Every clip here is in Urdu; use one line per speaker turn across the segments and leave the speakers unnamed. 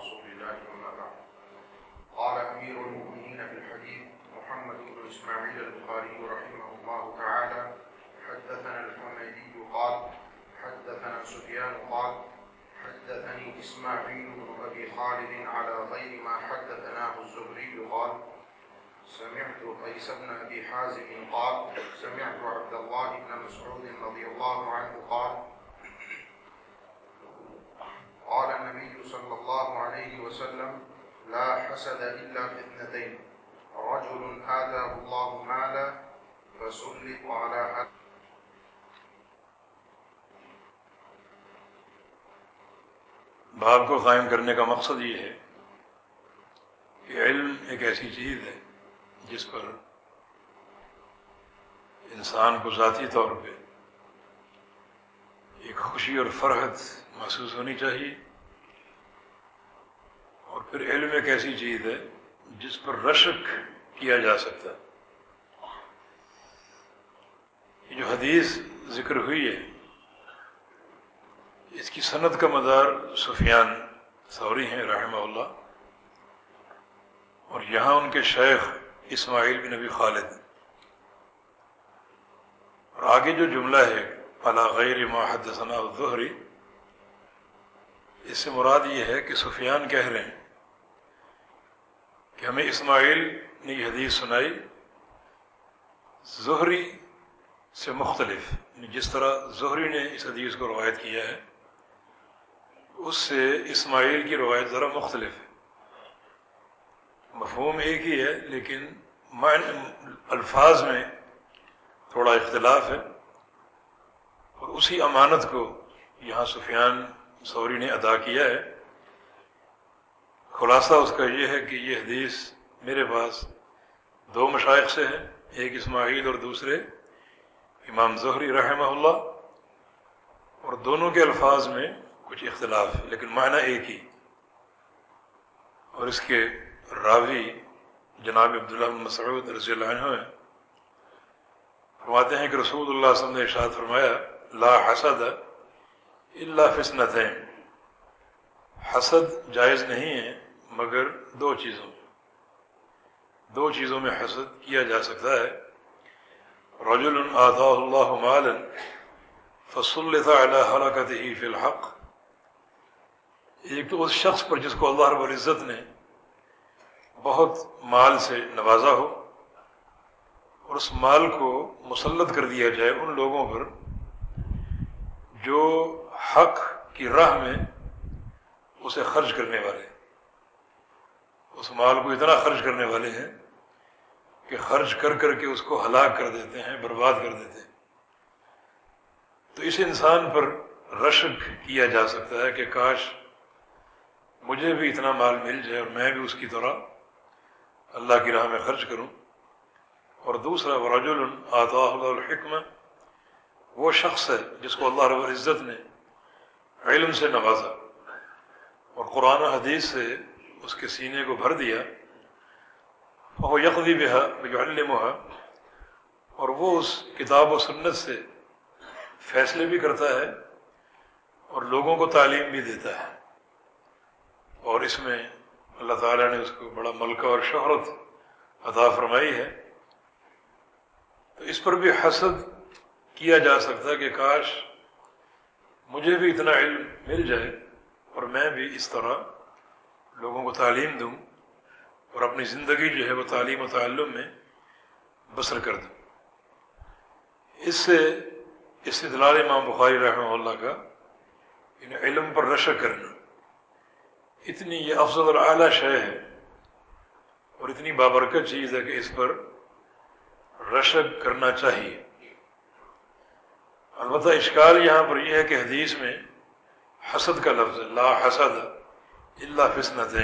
رسول الله أما بعد. قال أمير المؤمنين في الحديث محمد بن إسماعيل البخاري رحمه الله تعالى حدثنا الحميدي قال حدثنا سفيان قال حدثني إسماعيل بن أبي خالد على غير ما حدثناه الزهري قال سمعت قيس بن أبي حازم قال سمعت عبد الله بن مسعود رضي الله عنه قال قال النبي صلى الله عليه وسلم، لا حسد إلا في اثنتين، رجل آتاه الله مالا فسلط على حد
باب کو قائم کرنے کا مقصد یہ ہے کہ علم ایک ایسی چیز ہے جس پر انسان کو ذاتی طور پہ ایک خوشی اور فرحت محسوس ہونی چاہیے۔ اور پھر علم ایک ایسی چیز ہے جس پر رشک کیا جا سکتا ہے۔ یہ جو حدیث ذکر ہوئی ہے، اس کی صنعت کا مدار سفیان سوری ہیں رحمہ اللہ۔ اور یہاں ان کے شیخ اسماعیل بن نبی خالد۔ اور آگے جو جملہ ہے علا غیر ماحد ثنا الظہری اس سے مراد یہ ہے کہ سفیان کہہ رہے ہیں کہ ہمیں اسماعیل نے یہ حدیث سنائی ظہری سے مختلف یعنی جس طرح ظہری نے اس حدیث کو روایت کیا ہے، اس سے اسماعیل کی روایت ذرا مختلف ہے۔ مفہوم ایک ہی ہے، لیکن الفاظ میں تھوڑا اختلاف ہے اور اسی امانت کو یہاں سفیان سوری نے ادا کیا ہے۔ خلاصہ اس کا یہ ہے کہ یہ حدیث میرے پاس دو مشائق سے ہے ایک اسماعیل اور دوسرے امام ظہری رحمہ اللہ۔ اور دونوں کے الفاظ میں کچھ اختلاف ہے لیکن معنی ایک ہی۔ اور اس کے راوی جناب عبداللہ مسعود رضی اللہ عنہ ہیں۔ فرماتے ہیں کہ رسول اللہ صلی اللہ علیہ وسلم نے ارشاد فرمایا، لا حسد اللہ فسنت حسد جائز نہیں ہے، مگر دو چیزوں۔ میں دو چیزوں میں حسد کیا جا سکتا ہے۔ رجل آتا اللہ مالا فصلت على حرکته فی الحق۔ ایک تو اس شخص پر جس کو اللہ رب العزت نے بہت مال سے نوازا ہو، اور اس مال کو مسلط کر دیا جائے ان لوگوں پر جو حق کی راہ میں اسے خرچ کرنے والے اس مال کو اتنا خرچ کرنے والے ہیں کہ خرچ کر کر کے اس کو ہلاک کر دیتے ہیں، برباد کر دیتے ہیں۔ تو اس انسان پر رشک کیا جا سکتا ہے کہ کاش مجھے بھی اتنا مال مل جائے اور میں بھی اس کی طرح اللہ کی راہ میں خرچ کروں۔ اور دوسرا ورج آتا الحکمہ، وہ شخص ہے جس کو اللہ رب العزت نے علم سے نوازا۔ اور قرآن و حدیث سے اس کے سینے کو بھر دیا۔ وہ یکدی بہا علم اور وہ اس کتاب و سنت سے فیصلے بھی کرتا ہے اور لوگوں کو تعلیم بھی دیتا ہے۔ اور اس میں اللہ تعالیٰ نے اس کو بڑا ملکہ اور شہرت عطا فرمائی ہے۔ تو اس پر بھی حسد کیا جا سکتا کہ کاش مجھے بھی اتنا علم مل جائے اور میں بھی اس طرح لوگوں کو تعلیم دوں اور اپنی زندگی جو ہے وہ تعلیم و تعلم میں بسر کر دوں۔ اس سے استدلال امام بخاری رحمہ اللہ کا ان علم پر رشک کرنا اتنی یہ افضل اور اعلیٰ شے ہے اور اتنی بابرکت چیز ہے کہ اس پر رشک کرنا چاہیے۔ البتہ اشکال یہاں پر یہ ہے کہ حدیث میں حسد کا لفظ لا حسد اللہ فسنت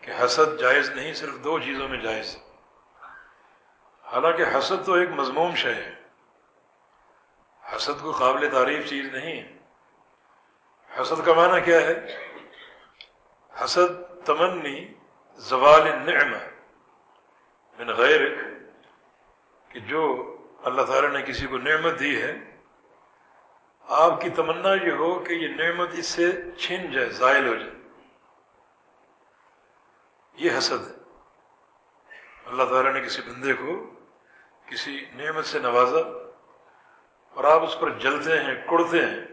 کہ حسد جائز نہیں، صرف دو چیزوں میں جائز حالانکہ حسد تو ایک مضموم شے ہے۔ حسد کو قابل تعریف چیز نہیں ہے۔ حسد کا معنی کیا ہے؟ حسد تمنی زوال النعمہ من غیر کہ جو اللہ تعالیٰ نے کسی کو نعمت دی ہے، آپ کی تمنا یہ ہو کہ یہ نعمت اس سے چھن جائے، زائل ہو جائے۔ یہ حسد ہے۔ اللہ تعالیٰ نے کسی بندے کو کسی نعمت سے نوازا اور آپ اس پر جلتے ہیں، کڑتے ہیں۔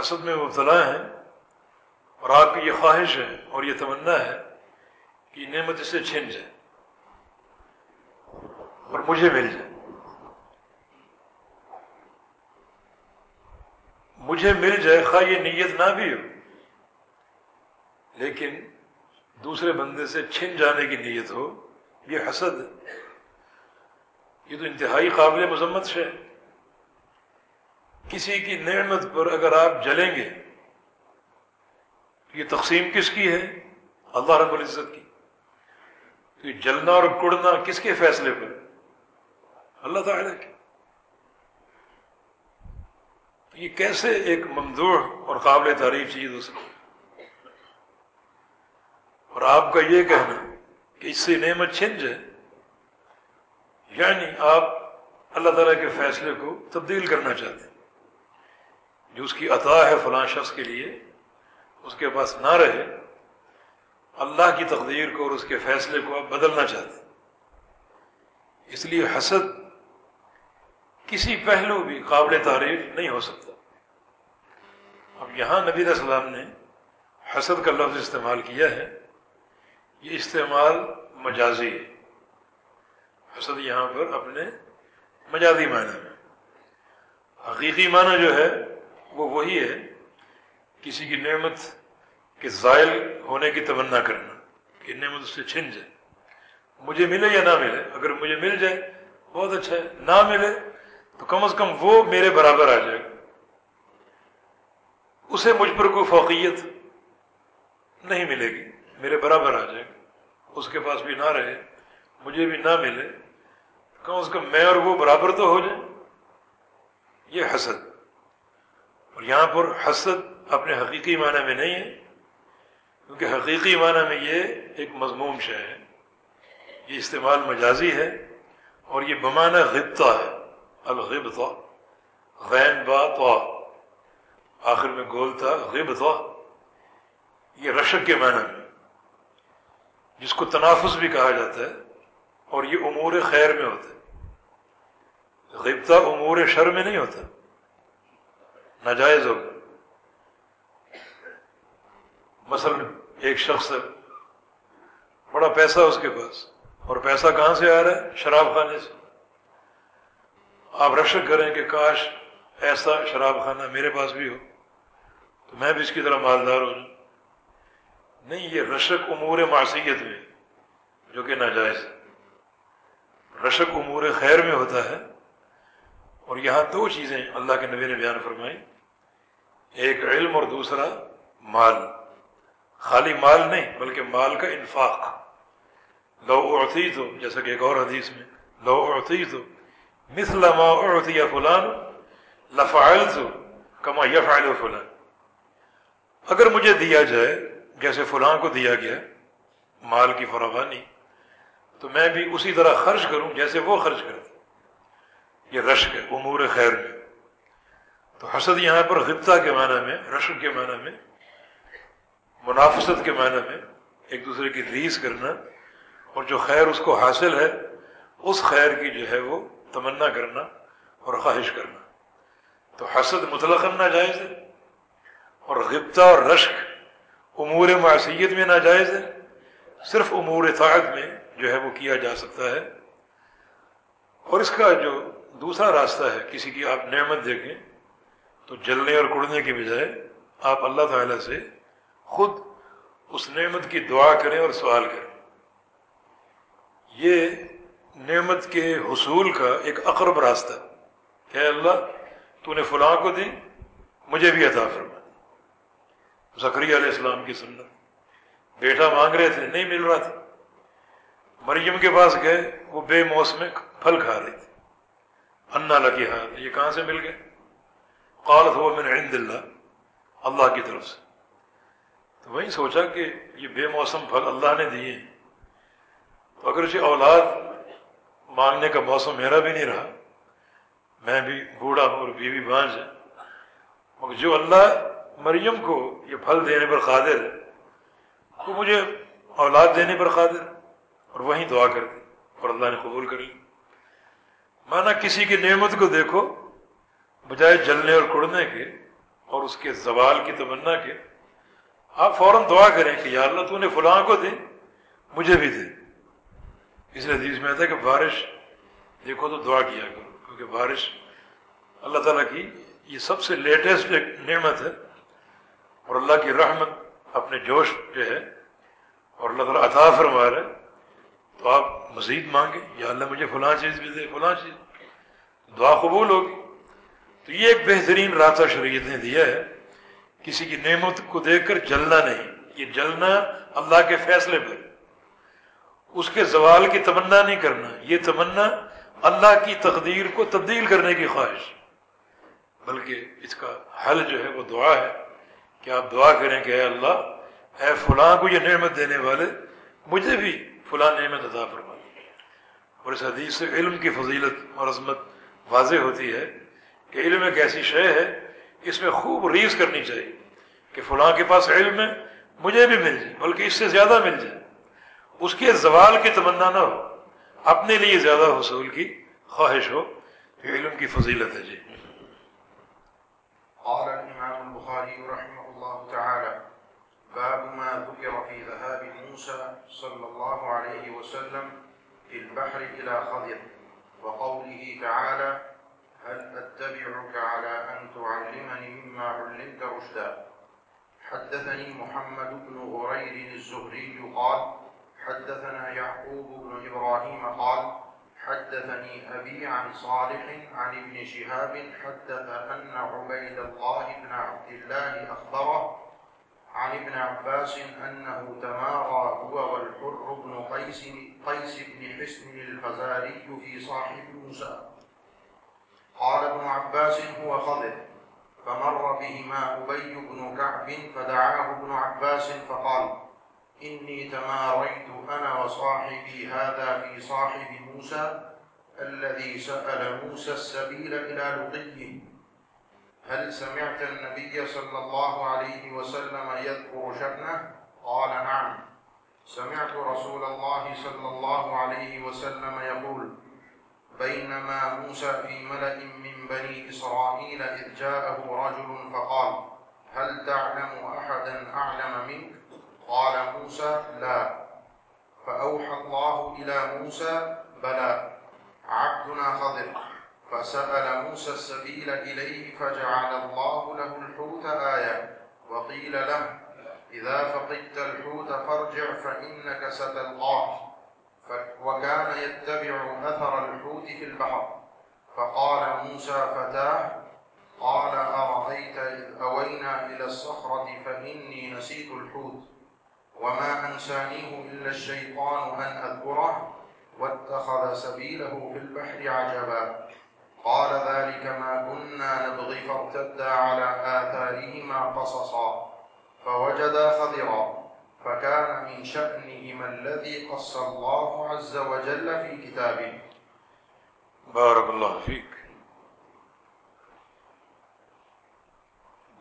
حسد میں مبتلا ہیں اور آپ کی یہ خواہش ہے اور یہ تمنا ہے کہ نعمت اسے چھن جائے اور مجھے مل جائے۔ مجھے مل جائے خواہ یہ نیت نہ بھی ہو۔ لیکن دوسرے بندے سے چھن جانے کی نیت ہو، یہ حسد ہے۔ یہ تو انتہائی قابل مذمت سے کسی کی نعمت پر اگر آپ جلیں گے یہ تقسیم کس کی ہے؟ اللہ رب العزت کی۔ تو یہ جلنا اور کڑنا کس کے فیصلے پر؟ اللہ تعالیٰ یہ کیسے ایک ممدوح اور قابل تعریف چیز ہو سکتی اور آپ کا یہ کہنا کہ اس سے نعمت چھن جائے یعنی آپ اللہ تعالیٰ کے فیصلے کو تبدیل کرنا چاہتے ہیں، جو اس کی عطا ہے فلاں شخص کے لیے، اس کے پاس نہ رہے، اللہ کی تقدیر کو اور اس کے فیصلے کو آپ بدلنا چاہتے ہیں۔ اس لیے حسد کسی پہلو بھی قابل تعریف نہیں ہو سکتا۔ اب یہاں نبی علیہ السلام نے حسد کا لفظ استعمال کیا ہے۔ یہ استعمال مجازی ہے۔ حسد یہاں پر اپنے مجازی معنی میں۔ حقیقی معنی جو ہے وہ وہی ہے۔ کسی کی نعمت کے زائل ہونے کی تمنا کرنا، کہ نعمت اس سے چھن جائے۔ مجھے ملے یا نہ ملے، اگر مجھے مل جائے، بہت اچھا ہے، نہ ملے تو کم از کم وہ میرے برابر آ جائے۔ گا اسے مجھ پر کوئی فوقیت نہیں ملے گی۔ میرے برابر آ جائے۔ گا اس کے پاس بھی نہ رہے۔ مجھے بھی نہ ملے۔ کم از کم میں اور وہ برابر تو ہو جائے۔ یہ حسد۔ اور یہاں پر حسد اپنے حقیقی معنی میں نہیں ہے۔ کیونکہ حقیقی معنی میں یہ ایک مضموم شے ہے۔ یہ استعمال مجازی ہے اور یہ بمانہ غبطہ ہے۔ الغبطہ غین با تو آخر میں گول تھا غبطہ یہ رشک کے معنی میں، جس کو تنافس بھی کہا جاتا ہے اور یہ امور خیر میں ہوتا ہے۔ غبطہ امور شر میں نہیں ہوتا، ناجائز ہو مثلا ایک شخص ہے، بڑا پیسہ اس کے پاس، اور پیسہ کہاں سے آ رہا ہے؟ شراب خانے سے۔ آپ رشک کریں کہ کاش ایسا شراب خانہ میرے پاس بھی ہو، تو میں بھی اس کی طرح مالدار ہو جاؤں۔ نہیں، یہ رشک امور معصیت میں جو کہ ناجائز رشک امور خیر میں ہوتا ہے، اور یہاں دو چیزیں اللہ کے نبی نے بیان فرمائی۔ ایک علم اور دوسرا مال۔ خالی مال نہیں، بلکہ مال کا انفاق۔ لو اعطی تو جیسا کہ ایک اور حدیث میں، لو اعطی تو مثل ما اعطی فلان لفعل تو کما یفعل فلان. اگر مجھے دیا جائے، جیسے فلاں کو دیا گیا، مال کی فراوانی، تو میں بھی اسی طرح خرچ کروں جیسے وہ خرچ کرتے یہ رشک ہے، امور خیر میں۔ تو حسد یہاں پر غبطہ کے معنی میں، رشک کے معنی میں، منافست کے معنی میں ایک دوسرے کی ریس کرنا اور جو خیر اس کو حاصل ہے، اس خیر کی جو ہے وہ تمنا کرنا اور خواہش کرنا۔ تو حسد مطلق ناجائز ہے اور غبطہ اور رشک امور معصیت میں ناجائز ہے۔ صرف امور اطاعت میں جو ہے وہ کیا جا سکتا ہے۔ اور اس کا جو دوسرا راستہ ہے، کسی کی آپ نعمت دیکھیں تو جلنے اور کڑنے کے بجائے آپ اللہ تعالی سے خود اس نعمت کی دعا کریں اور سوال کریں۔ یہ نعمت کے حصول کا ایک اقرب راستہ کہ اللہ، تو نے فلاں کو دی، مجھے بھی عطا فرما۔ زکری علیہ السلام کی سنت۔ بیٹا مانگ رہے تھے، نہیں مل رہا تھا۔ مریم کے پاس گئے، وہ بے موسم پھل کھا رہی تھی انا لگی ہاتھ یہ کہاں سے مل گئے؟ قالت ہوا من عند اللہ اللہ کی طرف سے۔ تو وہی سوچا کہ یہ بے موسم پھل اللہ نے دیے۔ تو اگر اسے اولاد مانگنے کا موسم میرا بھی نہیں رہا۔ میں بھی بوڑھا ہوں اور بیوی بانج ہے۔ مگر جو اللہ مریم کو یہ پھل دینے پر قادر ہے تو مجھے اولاد دینے پر قادر اور وہیں دعا کر دی اور اللہ نے قبول کر لی۔ مانا کسی کی نعمت کو دیکھو، بجائے جلنے اور کڑنے کے اور اس کے زوال کی تمنا کے، آپ فوراً دعا کریں کہ یا اللہ تو نے فلاں کو دے، مجھے بھی دے۔ اس حدیث میں آتا ہے کہ بارش، دیکھو تو دعا کیا کرو، کیونکہ بارش اللہ تعالیٰ کی یہ سب سے لیٹسٹ ایک نعمت ہے، اور اللہ کی رحمت اپنے جوش جو ہے، اور اللہ تعالیٰ عطا فرما رہے تو آپ مزید مانگیں، یا اللہ مجھے فلاں چیز بھی دے، فلاں چیز۔ دعا قبول ہوگی۔ تو یہ ایک بہترین راستہ شریعت نے دیا ہے۔ کسی کی نعمت کو دیکھ کر جلنا نہیں، یہ جلنا اللہ کے فیصلے پر۔ اس کے زوال کی تمنا نہیں کرنا، یہ تمنا اللہ کی تقدیر کو تبدیل کرنے کی خواہش۔ بلکہ اس کا حل جو ہے وہ دعا ہے کہ آپ دعا کریں کہ اے اللہ، اے فلاں کو یہ نعمت دینے والے، مجھے بھی فلاں نعمت عطا فرما۔ اور اس حدیث سے علم کی فضیلت اور عظمت واضح ہوتی ہے کہ علم ایک ایسی شے ہے، اس میں خوب ریز کرنی چاہیے کہ فلاں کے پاس علم ہے مجھے بھی مل جائے، بلکہ اس سے زیادہ مل جائے۔ اس کے زوال کی تمنا نہ ہو اپنے لیے زیادہ حصول کی خواہش ہو یہ علم کی فضیلت ہے جی
قال الإمام البخاري رحمه الله تعالى باب ما ذكر في ذهاب موسى صلى الله عليه وسلم في البحر إلى خضر وقوله تعالى هل أتبعك على أن تعلمني مما علمت رشدا؟ حدثني محمد بن غرير الزهري قال حدثنا يعقوب بن إبراهيم قال حدثني أبي عن صالح عن ابن شهاب حدث أن عبيد الله بن عبد الله أخبره عن ابن عباس أنه تمارى هو والحر بن قيس, قيس بن حسن الفزاري في صاحب موسى. قال ابن عباس هو خضر. فمر بهما أبي بن كعب فدعاه ابن عباس فقال إني تماريت أنا وصاحبي هذا في صاحب موسى الذي سأل موسى السبيل إلى لقيه. هل سمعت النبي صلى الله عليه وسلم يذكر شأنه؟ قال نعم. سمعت رسول الله صلى الله عليه وسلم يقول بينما موسى في ملأ من بني إسرائيل إذ جاءه رجل فقال هل تعلم أحدا أعلم منك؟ قال موسى لا. فأوحى الله إلى موسى بلى. عبدنا خضر. فسأل موسى السبيل إليه فجعل الله له الحوت آية. وقيل له إذا فقدت الحوت فارجع فإنك ستلقاه. وكان يتبع أثر الحوت في البحر. فقال موسى فتاه قال أرأيت إذ أوينا إلى الصخرة فإني نسيت الحوت. وما أنسانيه إلا الشيطان أن أذكره واتخذ سبيله في البحر عجبا. قال ذلك ما كنا نبغي فارتدا على آثارهما قصصا. فوجدا خضرا. فكان من شأنهما الذي قص الله عز وجل في كتابه.
بارك الله فيك.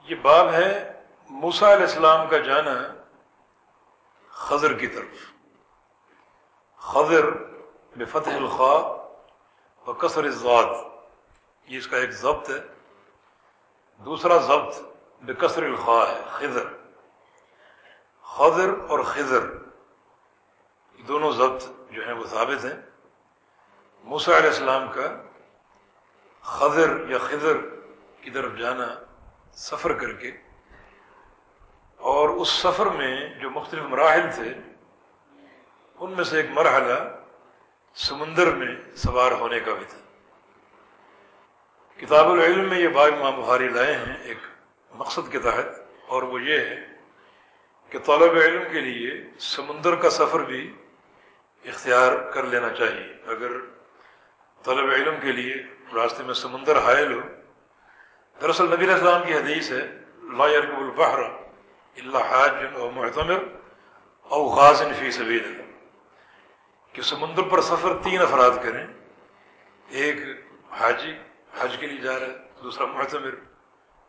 یہ باب ہے موسیٰ علیہ السلام کا جانا خضر کی طرف۔ خضر بفتح الخاء و کثر الزاد۔ یہ اس کا ایک ضبط ہے۔ دوسرا ضبط بکثر الخاء ہے، خضر۔ خضر اور خضر دونوں ضبط جو ہیں وہ ثابت ہیں۔ موسیٰ علیہ السلام کا خضر یا خضر کی طرف جانا، سفر کر کے اور اس سفر میں جو مختلف مراحل تھے، ان میں سے ایک مرحلہ سمندر میں سوار ہونے کا بھی تھا۔ کتاب العلم میں یہ باغ ماں بخاری لائے ہیں ایک مقصد کے تحت، اور وہ یہ ہے کہ طالب علم کے لیے سمندر کا سفر بھی اختیار کر لینا چاہیے۔ اگر طالب علم کے لیے راستے میں سمندر حائل ہو، دراصل نبی السلام کی حدیث ہے، لا يركب البحر الا حاج او معتمر او غاز فی سبیل اللہ کہ سمندر پر سفر تین افراد کریں، ایک حاجی حج کے لیے جا رہا ہے، دوسرا معتمر،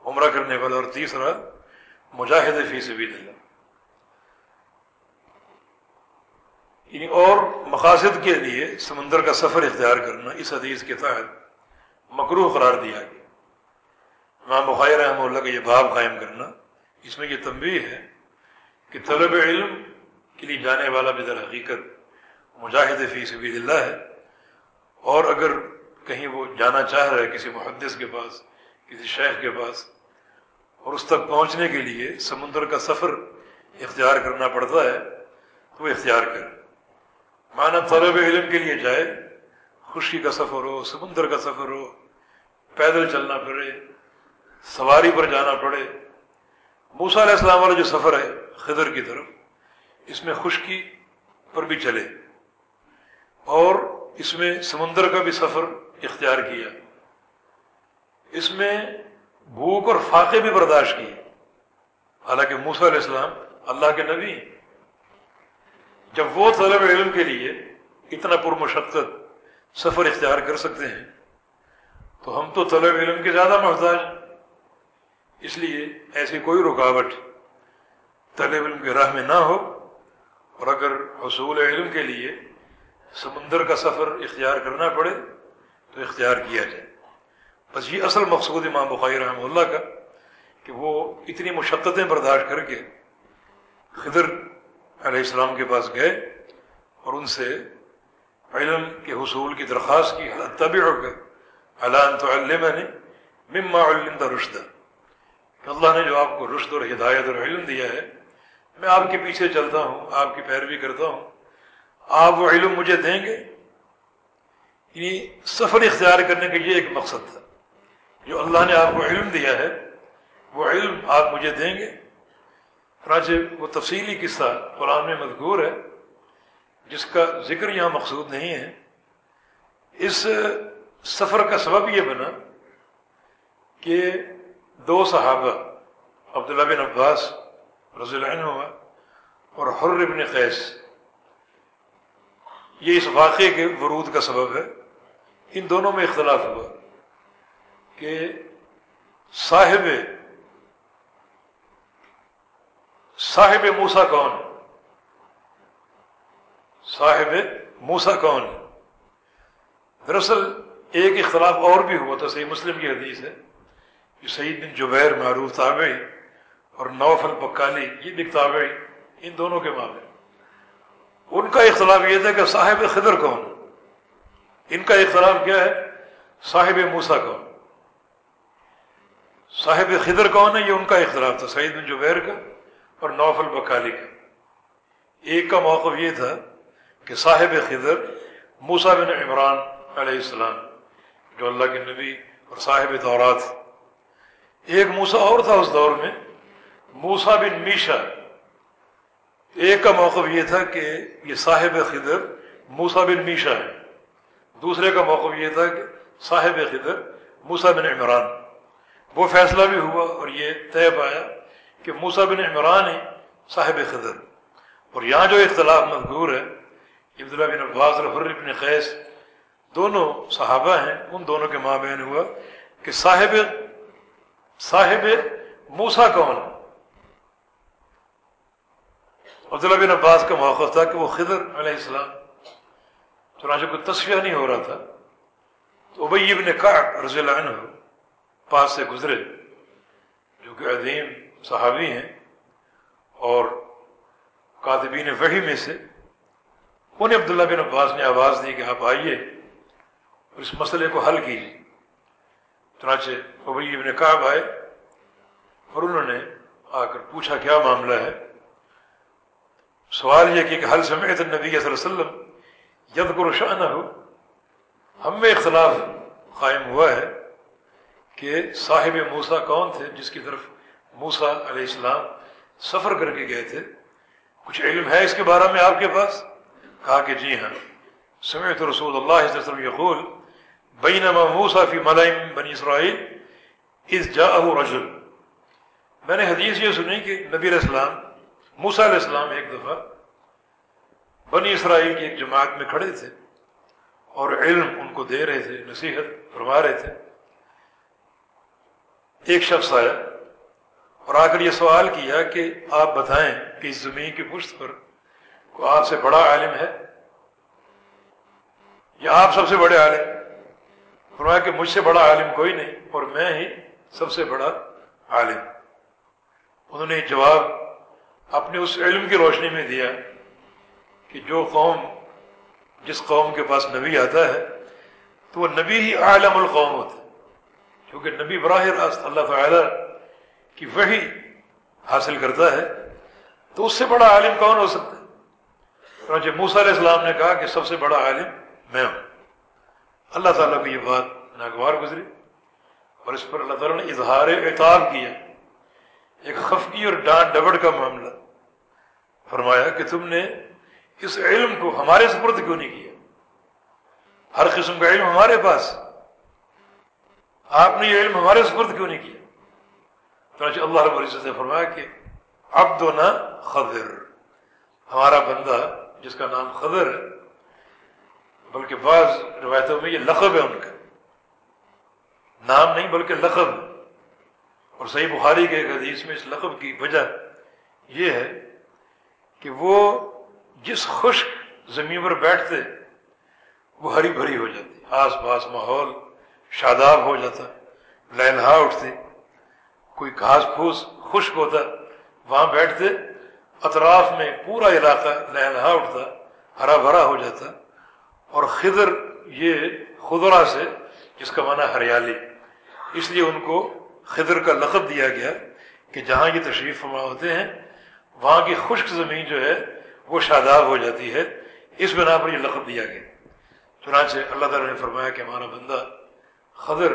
عمرہ کرنے والا اور تیسرا مجاہد فی سبیل اللہ. یعنی اور مقاصد کے لیے سمندر کا سفر اختیار کرنا اس حدیث کے تحت مکرو قرار دیا گیا. ماں بخاری رحمہ اللہ کا یہ باب قائم کرنا اس میں یہ تنبیہ ہے کہ طلب علم کے لیے جانے والا بھی در حقیقت مجاہد فی سبیل اللہ ہے۔ اور اگر کہیں وہ جانا چاہ رہا ہے کسی محدث کے پاس، کسی شیخ کے پاس، اور اس تک پہنچنے کے لیے سمندر کا سفر اختیار کرنا پڑتا ہے، تو وہ اختیار کرے۔ مانا طلب علم کے لیے جائے خوشی کا سفر ہو، سمندر کا سفر ہو، پیدل چلنا پڑے، سواری پر جانا پڑے موسا علیہ السلام والا جو سفر ہے خضر کی طرف، اس میں خشکی پر بھی چلے اور اس میں سمندر کا بھی سفر اختیار کیا۔ اس میں بھوک اور فاقے بھی برداشت کیے۔ حالانکہ موسا علیہ السلام اللہ کے نبی جب وہ طلب علم کے لیے اتنا پرمشقت سفر اختیار کر سکتے ہیں، تو ہم تو طلب علم کے زیادہ محتاج اس لیے ایسی کوئی رکاوٹ طلب علم کے راہ میں نہ ہو اور اگر حصول علم کے لیے سمندر کا سفر اختیار کرنا پڑے تو اختیار کیا جائے۔ بس یہ اصل مقصود امام بخاری رحمہ اللہ کا کہ وہ اتنی مشقتیں برداشت کر کے خضر علیہ السلام کے پاس گئے اور ان سے علم کے حصول کی درخواست کی طبی ہو گئے علام تو علم نے مما علم رشدہ کہ اللہ نے جو آپ کو رشد اور ہدایت اور علم دیا ہے، میں آپ کے پیچھے چلتا ہوں، آپ کی پیروی کرتا ہوں۔ آپ وہ علم مجھے دیں گے؟ یعنی سفر اختیار کرنے کا یہ ایک مقصد تھا۔ جو اللہ نے آپ کو علم دیا ہے، وہ علم آپ مجھے دیں گے۔ راج وہ تفصیلی قصہ قرآن میں مذکور ہے، جس کا ذکر یہاں مقصود نہیں ہے۔ اس سفر کا سبب یہ بنا کہ دو صحابہ، عبداللہ بن عباس رضی اللہ عنہ اور حر بن قیس۔ یہ اس واقعے کے ورود کا سبب ہے۔ ان دونوں میں اختلاف ہوا کہ صاحب صاحب موسا کون؟ صاحب موسا کون؟ دراصل ایک اختلاف اور بھی ہوا تھا، صحیح مسلم کی حدیث ہے۔ کہ سعید بن جبیر معروف تابعی اور نوف البکالی یہ بھی تابعی، ان دونوں کے معاملے ان کا اختلاف یہ تھا کہ صاحب خضر کون؟ ان کا اختلاف کیا ہے؟ صاحب موسا کون؟ صاحب خضر کون ہے؟ یہ ان کا اختلاف تھا، سعید بن جبیر کا اور نوفل بکالی کا۔ ایک کا موقف یہ تھا کہ صاحب خضر موسا بن عمران علیہ السلام، جو اللہ کے نبی اور صاحب دورات ایک موسا اور تھا اس دور میں موسا بن میشا۔ ایک کا موقف یہ تھا کہ یہ صاحب خضر موسا بن میشا ہے۔ دوسرے کا موقف یہ تھا کہ صاحب خضر موسا بن عمران۔ وہ فیصلہ بھی ہوا اور یہ طے پایا کہ موسا بن عمران ہی صاحب خضر۔ اور یہاں جو اختلاف مذکور ہے عبداللہ بن عباس الحر بن خیس دونوں صحابہ ہیں۔ ان دونوں کے ماں بہن ہوا کہ صاحب صاحب موسا کون عبداللہ بن عباس کا موقف تھا کہ وہ خضر علیہ السلام چنانچہ کوئی تصفیہ نہیں ہو رہا تھا۔ تو ابئی ابن کعب رضی اللہ عنہ پاس سے گزرے، جو کہ عظیم صحابی ہیں، اور کاتبین وحی میں سے، انہیں عبداللہ بن عباس نے آواز دی کہ آپ آئیے اور اس مسئلے کو حل کیجیے۔ چنانچہ ابئی ابن کعب آئے اور انہوں نے آ کر پوچھا کیا معاملہ ہے۔ سوال یہ کہ حل سمیت نبی صلی اللہ علیہ وسلم ید کو رشانہ ہو ہم میں اختلاف قائم ہوا ہے کہ صاحب موسا کون تھے جس کی طرف موسا علیہ السلام سفر کر کے گئے تھے۔ کچھ علم ہے اس کے بارے میں آپ کے پاس؟ کہا کہ جی ہاں۔ سمعت رسول اللہ صلی اللہ علیہ وسلم یقول بینما موسا فی ملائم بنی اسرائیل اس جا رجل. میں نے حدیث یہ سنی کہ نبی علیہ السلام موسا علیہ السلام ایک دفعہ بنی اسرائیل کی ایک جماعت میں کھڑے تھے اور علم ان کو دے رہے تھے، نصیحت فرما رہے تھے۔ ایک شخص آیا اور آ کر یہ سوال کیا کہ آپ بتائیں کہ اس زمین کی پشت پر کو آپ سے بڑا عالم ہے یا آپ سب سے بڑے عالم؟ فرمایا کہ مجھ سے بڑا عالم کوئی نہیں اور میں ہی سب سے بڑا عالم۔ انہوں نے جواب اپنے اس علم کی روشنی میں دیا کہ جو قوم، جس قوم کے پاس نبی آتا ہے، تو وہ نبی ہی عالم القوم ہوتا ہے۔ کیونکہ نبی براہ راست اللہ تعالی کی وہی حاصل کرتا ہے، تو اس سے بڑا عالم کون ہو سکتا ہے؟ موسیٰ علیہ السلام نے کہا کہ سب سے بڑا عالم میں ہوں۔ اللہ تعالیٰ کو یہ بات ناگوار گزری اور اس پر اللہ تعالیٰ نے اظہار اعتاب کیا۔ ایک خفگی اور ڈانٹ ڈبڑ کا معاملہ۔ فرمایا کہ تم نے اس علم کو ہمارے سپرد کیوں نہیں کیا؟ ہر قسم کا علم ہمارے پاس۔ آپ نے یہ علم ہمارے سپرد کیوں نہیں کیا؟ تو اللہ رب العزت نے فرمایا کہ عبد و نہ خضر۔ ہمارا بندہ جس کا نام خضر ہے بلکہ بعض روایتوں میں یہ لقب ہے ان کا نام نہیں بلکہ لقب۔ اور صحیح بخاری کے ایک حدیث میں اس لقب کی وجہ یہ ہے کہ وہ جس خشک زمین پر بیٹھتے، وہ ہری بھری ہو جاتی۔ آس پاس ماحول شاداب ہو جاتا لہنہا اٹھتے۔ کوئی گھاس پھوس خشک ہوتا، وہاں بیٹھتے، اطراف میں پورا علاقہ لہنہا اٹھتا، ہرا بھرا ہو جاتا۔ اور خضر یہ خدرا سے، جس کا معنی ہریالی، اس لیے ان کو خضر کا لقب دیا گیا کہ جہاں یہ تشریف فرما ہوتے ہیں، وہاں کی خشک زمین جو ہے، وہ شاداب ہو جاتی ہے۔ اس بنا پر یہ لقب دیا گیا۔ چنانچہ اللہ تعالیٰ نے فرمایا کہ ہمارا بندہ خضر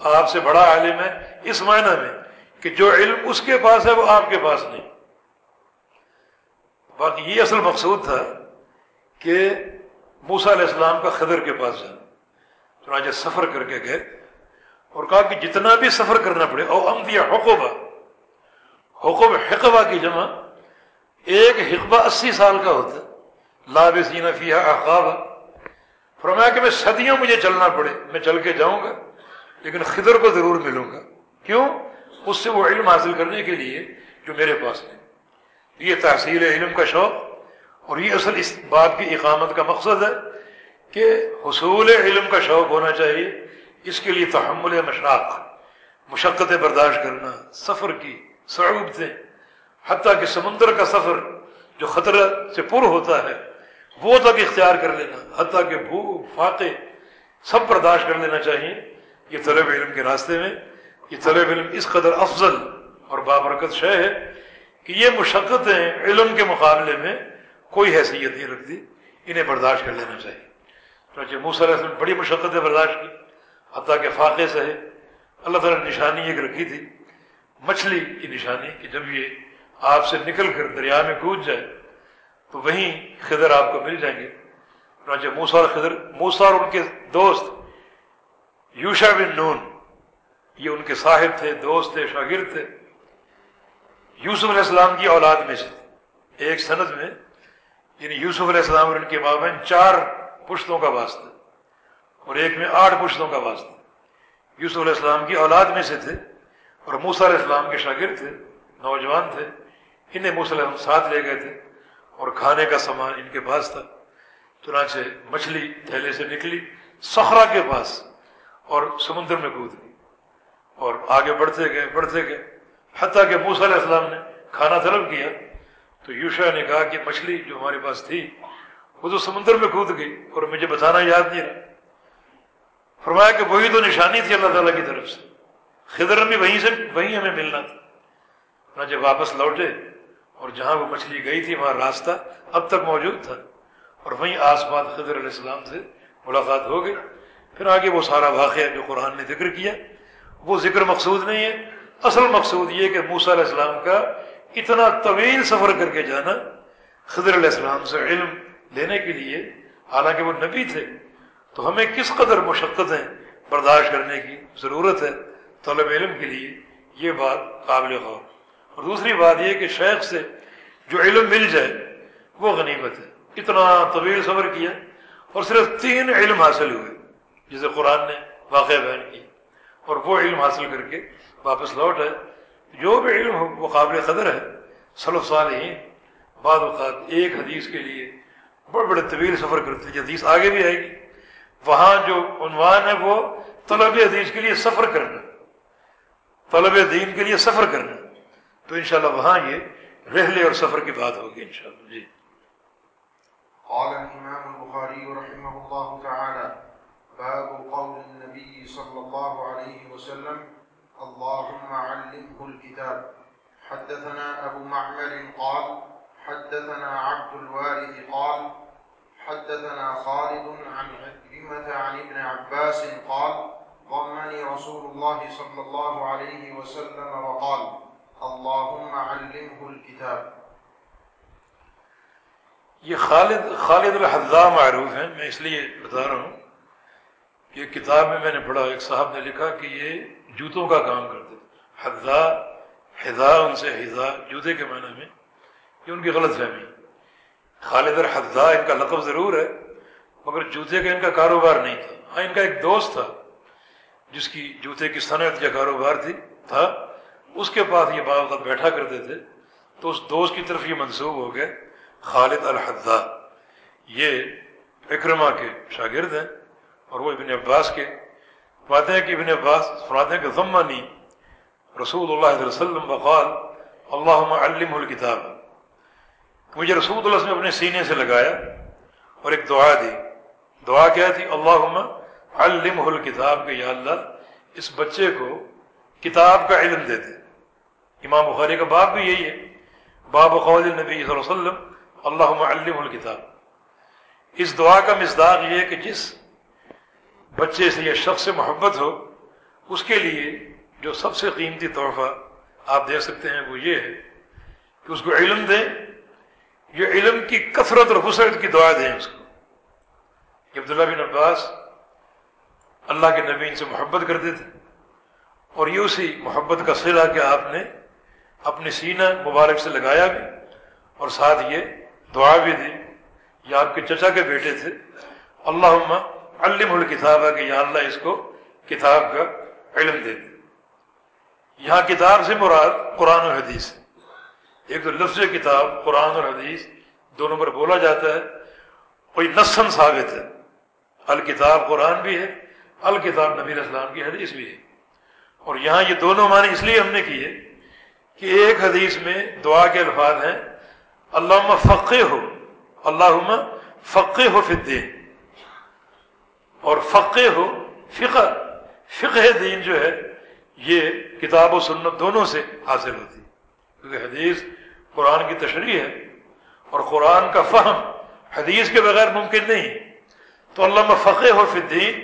آپ سے بڑا عالم ہے، اس معنی میں کہ جو علم اس کے پاس ہے، وہ آپ کے پاس نہیں۔ باقی یہ اصل مقصود تھا کہ موسا علیہ السلام کا خضر کے پاس جانا۔ چنانچہ سفر کر کے گئے اور کہا کہ جتنا بھی سفر کرنا پڑے، او امدیا حقوبہ۔ حقوب حقبہ کی جمع ایک حقبہ اسی سال کا ہوتا۔ لاب سینا فیا احقاب فرمایا کہ میں صدیوں مجھے چلنا پڑے، میں چل کے جاؤں گا، لیکن خضر کو ضرور ملوں گا۔ کیوں؟ اس سے وہ علم حاصل کرنے کے لیے جو میرے پاس ہے۔ یہ تحصیل علم کا شوق۔ اور یہ اصل اس بات کی اقامت کا مقصد ہے کہ حصول علم کا شوق ہونا چاہیے، اس کے لیے تحمل مشاق مشقت برداشت کرنا، سفر کی صعوبتیں، حتیٰ کہ سمندر کا سفر جو خطرہ سے پر ہوتا ہے، وہ تک اختیار کر لینا، حتیٰ کہ بھوک فاقے سب برداشت کر لینا چاہیے۔ یہ طلب علم کے راستے میں، یہ طلب علم اس قدر افضل اور بابرکت شے ہے کہ یہ مشقتیں علم کے مقابلے میں کوئی حیثیت نہیں رکھتی، انہیں برداشت کر لینا چاہیے۔ موسیٰ علیہ وسلم بڑی مشقتیں برداشت کی، حتیٰ کہ فاقے سے ہے۔ اللہ تعالیٰ نے نشانی ایک رکھی تھی، مچھلی کی نشانی کہ جب یہ آپ سے نکل کر دریا میں کود جائے تو وہیں خضر آپ کو مل جائیں گے۔ موسا اور خضر موسا اور ان کے دوست یوشا بن نون، یہ ان کے صاحب تھے، دوست تھے، شاگرد تھے۔ یوسف علیہ السلام کی اولاد میں سے ایک سند میں یعنی یوسف علیہ السلام اور ان کے مابین چار پشتوں کا واسطہ اور ایک میں آٹھ پشتوں کا واسطہ یوسف علیہ السلام کی اولاد میں سے تھے اور موسیٰ علیہ السلام کے شاگرد تھے، نوجوان تھے۔ انہیں موسیٰ علیہ السلام ساتھ لے گئے تھے اور کھانے کا سامان ان کے پاس تھا۔ چنانچہ مچھلی تھیلے سے نکلی صحرا کے پاس اور سمندر میں کود گئی۔ اور آگے بڑھتے گئے بڑھتے گئے۔ حتیٰ کہ موسیٰ علیہ السلام نے کھانا طلب کیا۔ تو یوشا نے کہا کہ مچھلی جو ہمارے پاس تھی، وہ تو سمندر میں کود گئی اور مجھے بتانا یاد نہیں رہا۔ فرمایا کہ وہی تو نشانی تھی اللہ تعالیٰ کی طرف سے۔ خضر بھی وہیں سے، وہیں ہمیں ملنا تھا۔ جب واپس لوٹے اور جہاں وہ مچھلی گئی تھی، وہاں راستہ اب تک موجود تھا۔ اور وہیں آس پاس خضر علیہ السلام سے ملاقات ہو گئی۔ پھر آگے وہ سارا واقعہ جو قرآن نے ذکر کیا، وہ ذکر مقصود نہیں ہے۔ اصل مقصود یہ کہ موسیٰ علیہ السلام کا اتنا طویل سفر کر کے جانا خضر علیہ السلام سے علم لینے کے لیے، حالانکہ وہ نبی تھے، تو ہمیں کس قدر مشقتیں برداشت کرنے کی ضرورت ہے طلب علم کے لیے؟ یہ بات قابل غور۔ اور دوسری بات یہ کہ شیخ سے جو علم مل جائے، وہ غنیمت ہے۔ اتنا طویل سفر کیا اور صرف تین علم حاصل ہوئے، جسے قرآن نے واقع بیان کی اور وہ علم حاصل کر کے واپس لوٹ ہے جو بھی علم ہو وہ قابل قدر ہے، سلف سال ہی بعض اوقات ایک حدیث کے لیے بڑے بڑے طویل سفر کرتے ہیں حدیث آگے بھی آئے گی۔ وہاں جو عنوان ہے، وہ طلب حدیث کے لیے سفر کرنا، طلب دین کے لیے سفر کرنا۔ تو انشاءاللہ وہاں یہ رحلے اور سفر کی بات ہوگی انشاءاللہ جی۔
قال الإمام البخاري رحمه الله تعالى باب قول النبي صلى الله عليه وسلم اللهم علمه الكتاب. حدثنا أبو معمر قال، حدثنا عبد الوارث قال، حدثنا خالد عن عكرمة عن ابن عباس قال، ضمني رسول الله صلى الله عليه وسلم وقال، اللهم علمه الكتاب.
یہ خالد خالد الحضا معروف ہیں، میں اس لیے بتا رہا ہوں کہ کتاب میں میں نے پڑھا، ایک صاحب نے لکھا کہ یہ جوتوں کا کام کرتے حضا حضا ان سے حضا جوتے کے معنی میں یہ ان کی غلط فہمی۔ خالد الحضا ان کا لقب ضرور ہے، مگر جوتے کا ان کا کاروبار نہیں تھا۔ ہاں ان کا ایک دوست تھا، جس کی جوتے کی صنعت یا کاروبار تھی، تھا۔ اس کے پاس یہ باغ بیٹھا کرتے تھے، تو اس دوست کی طرف یہ منسوب ہو گئے خالد الحدا یہ اکرما کے شاگرد ہیں اور وہ ابن عباس کے فرماتے ہیں کہ ابن عباس فرماتے ہیں کہ ضمنی رسول اللہ علیہ وسلم بقال اللہ علم الکتاب۔ مجھے رسول اللہ نے اپنے سینے سے لگایا اور ایک دعا دی۔ دعا کیا تھی؟ اللہ علم الکتاب کہ یا اللہ، اس بچے کو کتاب کا علم دے دے۔ امام بخاری کا باب بھی یہی ہے۔ باب قول نبی صلی اللہ علیہ وسلم اللہ علم الکتاب۔ اس دعا کا مزداق یہ ہے کہ جس بچے سے یا شخص سے محبت ہو، اس کے لیے جو سب سے قیمتی تحفہ آپ دے سکتے ہیں وہ یہ ہے کہ اس کو علم دیں، یہ علم کی کثرت اور حسرت کی دعا دیں اس کو۔ کہ عبداللہ بن عباس اللہ کے نبی سے محبت کرتے تھے اور یہ اسی محبت کا صلہ کہ آپ نے اپنی سینہ مبارک سے لگایا بھی اور ساتھ یہ دعا بھی دی۔ یہ آپ کے چچا کے بیٹے تھے۔ اللہ علم الکتاب ہے کہ یا اللہ اس کو کتاب کا علم دے دے۔ یہاں کتاب سے مراد قرآن و حدیث ایک تو لفظ کتاب، قرآن اور حدیث دونوں پر بولا جاتا ہے۔ کوئی نسن ثابت ہے۔ الکتاب قرآن بھی ہے، الکتاب نبی اسلام کی حدیث بھی ہے۔ اور یہاں یہ دونوں معنی اس لیے ہم نے کیے کہ ایک حدیث میں دعا کے الفاظ ہیں اللہ فقے ہو اللہ فقے ہو فدین اور فقے ہو فقہ فقہ دین جو ہے، یہ کتاب و سنت دونوں سے حاصل ہوتی کیونکہ حدیث قرآن کی تشریح ہے اور قرآن کا فہم حدیث کے بغیر ممکن نہیں تو اللہ فقے ہو فدین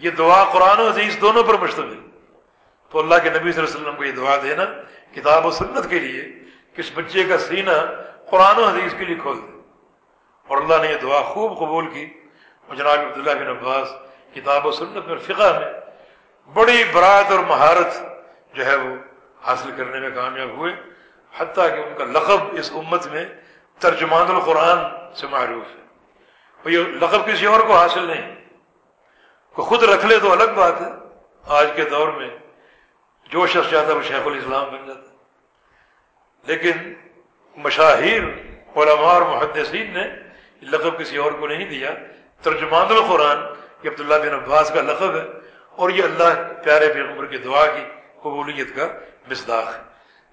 یہ دعا قرآن و حدیث دونوں پر مشتمل تو اللہ کے نبی صلی اللہ علیہ وسلم کو یہ دعا دینا کتاب و سنت کے لیے کہ اس بچے کا سینہ قرآن و حدیث کے لیے کھول دے۔ اور اللہ نے یہ دعا خوب قبول کی۔ جناب عبداللہ بن عباس کتاب و سنت میں فقہ میں بڑی برات اور مہارت جو ہے وہ حاصل کرنے میں کامیاب ہوئے، حتیٰ کہ ان کا لقب اس امت میں ترجمان القرآن سے معروف ہے۔ اور یہ لقب کسی اور کو حاصل نہیں کو خود رکھ لے تو الگ بات ہے۔ آج کے دور میں جو شخص چاہتا ہے وہ شیخ الاسلام بن جاتا ہے۔ لیکن مشاہیر، علماء اور محدثین نے لقب کسی اور کو نہیں دیا۔ ترجمان القرآن، یہ عبداللہ بن عباس کا لقب ہے، اور یہ اللہ پیارے پیغمبر کی دعا کی قبولیت کا مصداق ہے۔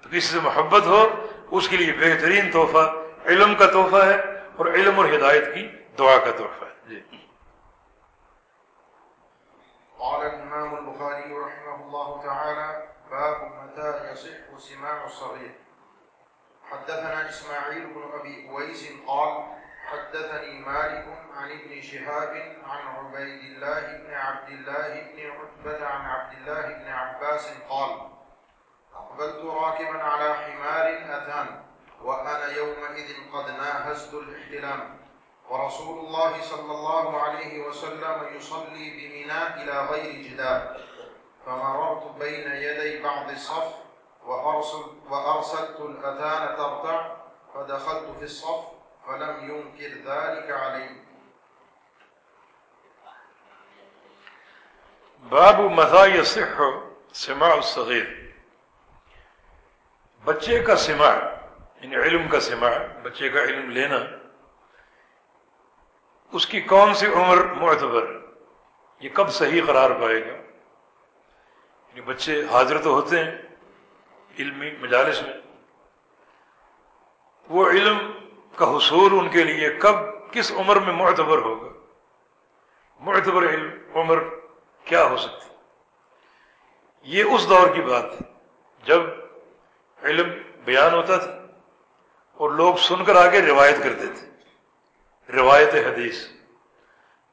تو کسی سے محبت ہو، اس کے لیے بہترین تحفہ علم کا تحفہ ہے، اور علم اور ہدایت کی دعا کا تحفہ ہے۔ جی۔
قال الإمام البخاري رحمه الله تعالى، باب متى يصح سماع الصغير. حدثنا إسماعيل بن أبي أويس قال حدثني مالك عن ابن شهاب عن عبيد الله بن عبد الله بن عتبة عن عبد الله بن عباس قال أقبلت راكبا على حمار أتان وأنا يومئذ قد ناهزت الاحتلام. ورسول الله صلى الله عليه وسلم يصلي بمنى إلى غير جدار فمررت بين يدي بعض الصف وأرسل وأرسلت الأتان ترتع فدخلت في الصف فلم ينكر ذلك علي
باب متا يصح سماع الصغير. بچے کا سماع یعنی علم کا سماع، بچے کا علم لینا، اس کی کون سی عمر معتبر؟ یہ کب صحیح قرار پائے گا؟ یعنی بچے حاضر تو ہوتے ہیں، علمی مجالس میں، وہ علم کا حصول ان کے لیے کب، کس عمر میں معتبر ہوگا؟ معتبر علم، عمر کیا ہو سکتی؟ یہ اس دور کی بات ہے، جب علم بیان ہوتا تھا اور لوگ سن کر آگے روایت کرتے تھے۔ روایت حدیث،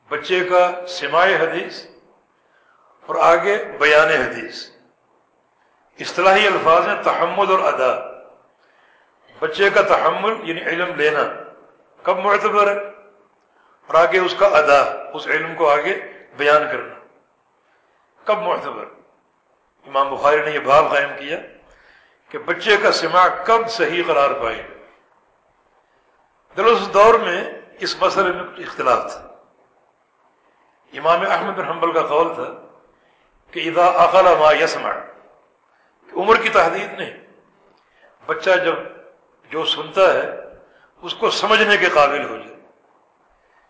بچے کا سماع حدیث اور آگے بیان حدیث۔ اصطلاحی الفاظ ہیں تحمل اور ادا۔ بچے کا تحمل یعنی علم لینا۔ کب معتبر ہے؟ اور آگے اس کا ادا، اس علم کو آگے بیان کرنا۔ کب معتبر امام بخاری نے یہ باب قائم کیا کہ بچے کا سماع کب صحیح قرار پائے۔ دراصل اس دور میں اس مسئلے میں کچھ اختلاف تھا۔ امام احمد بن حنبل کا قول تھا کہ اذا اقل ما یسمع عمر کی تحدید نہیں، بچہ جب جو سنتا ہے، اس کو سمجھنے کے قابل ہو جائے۔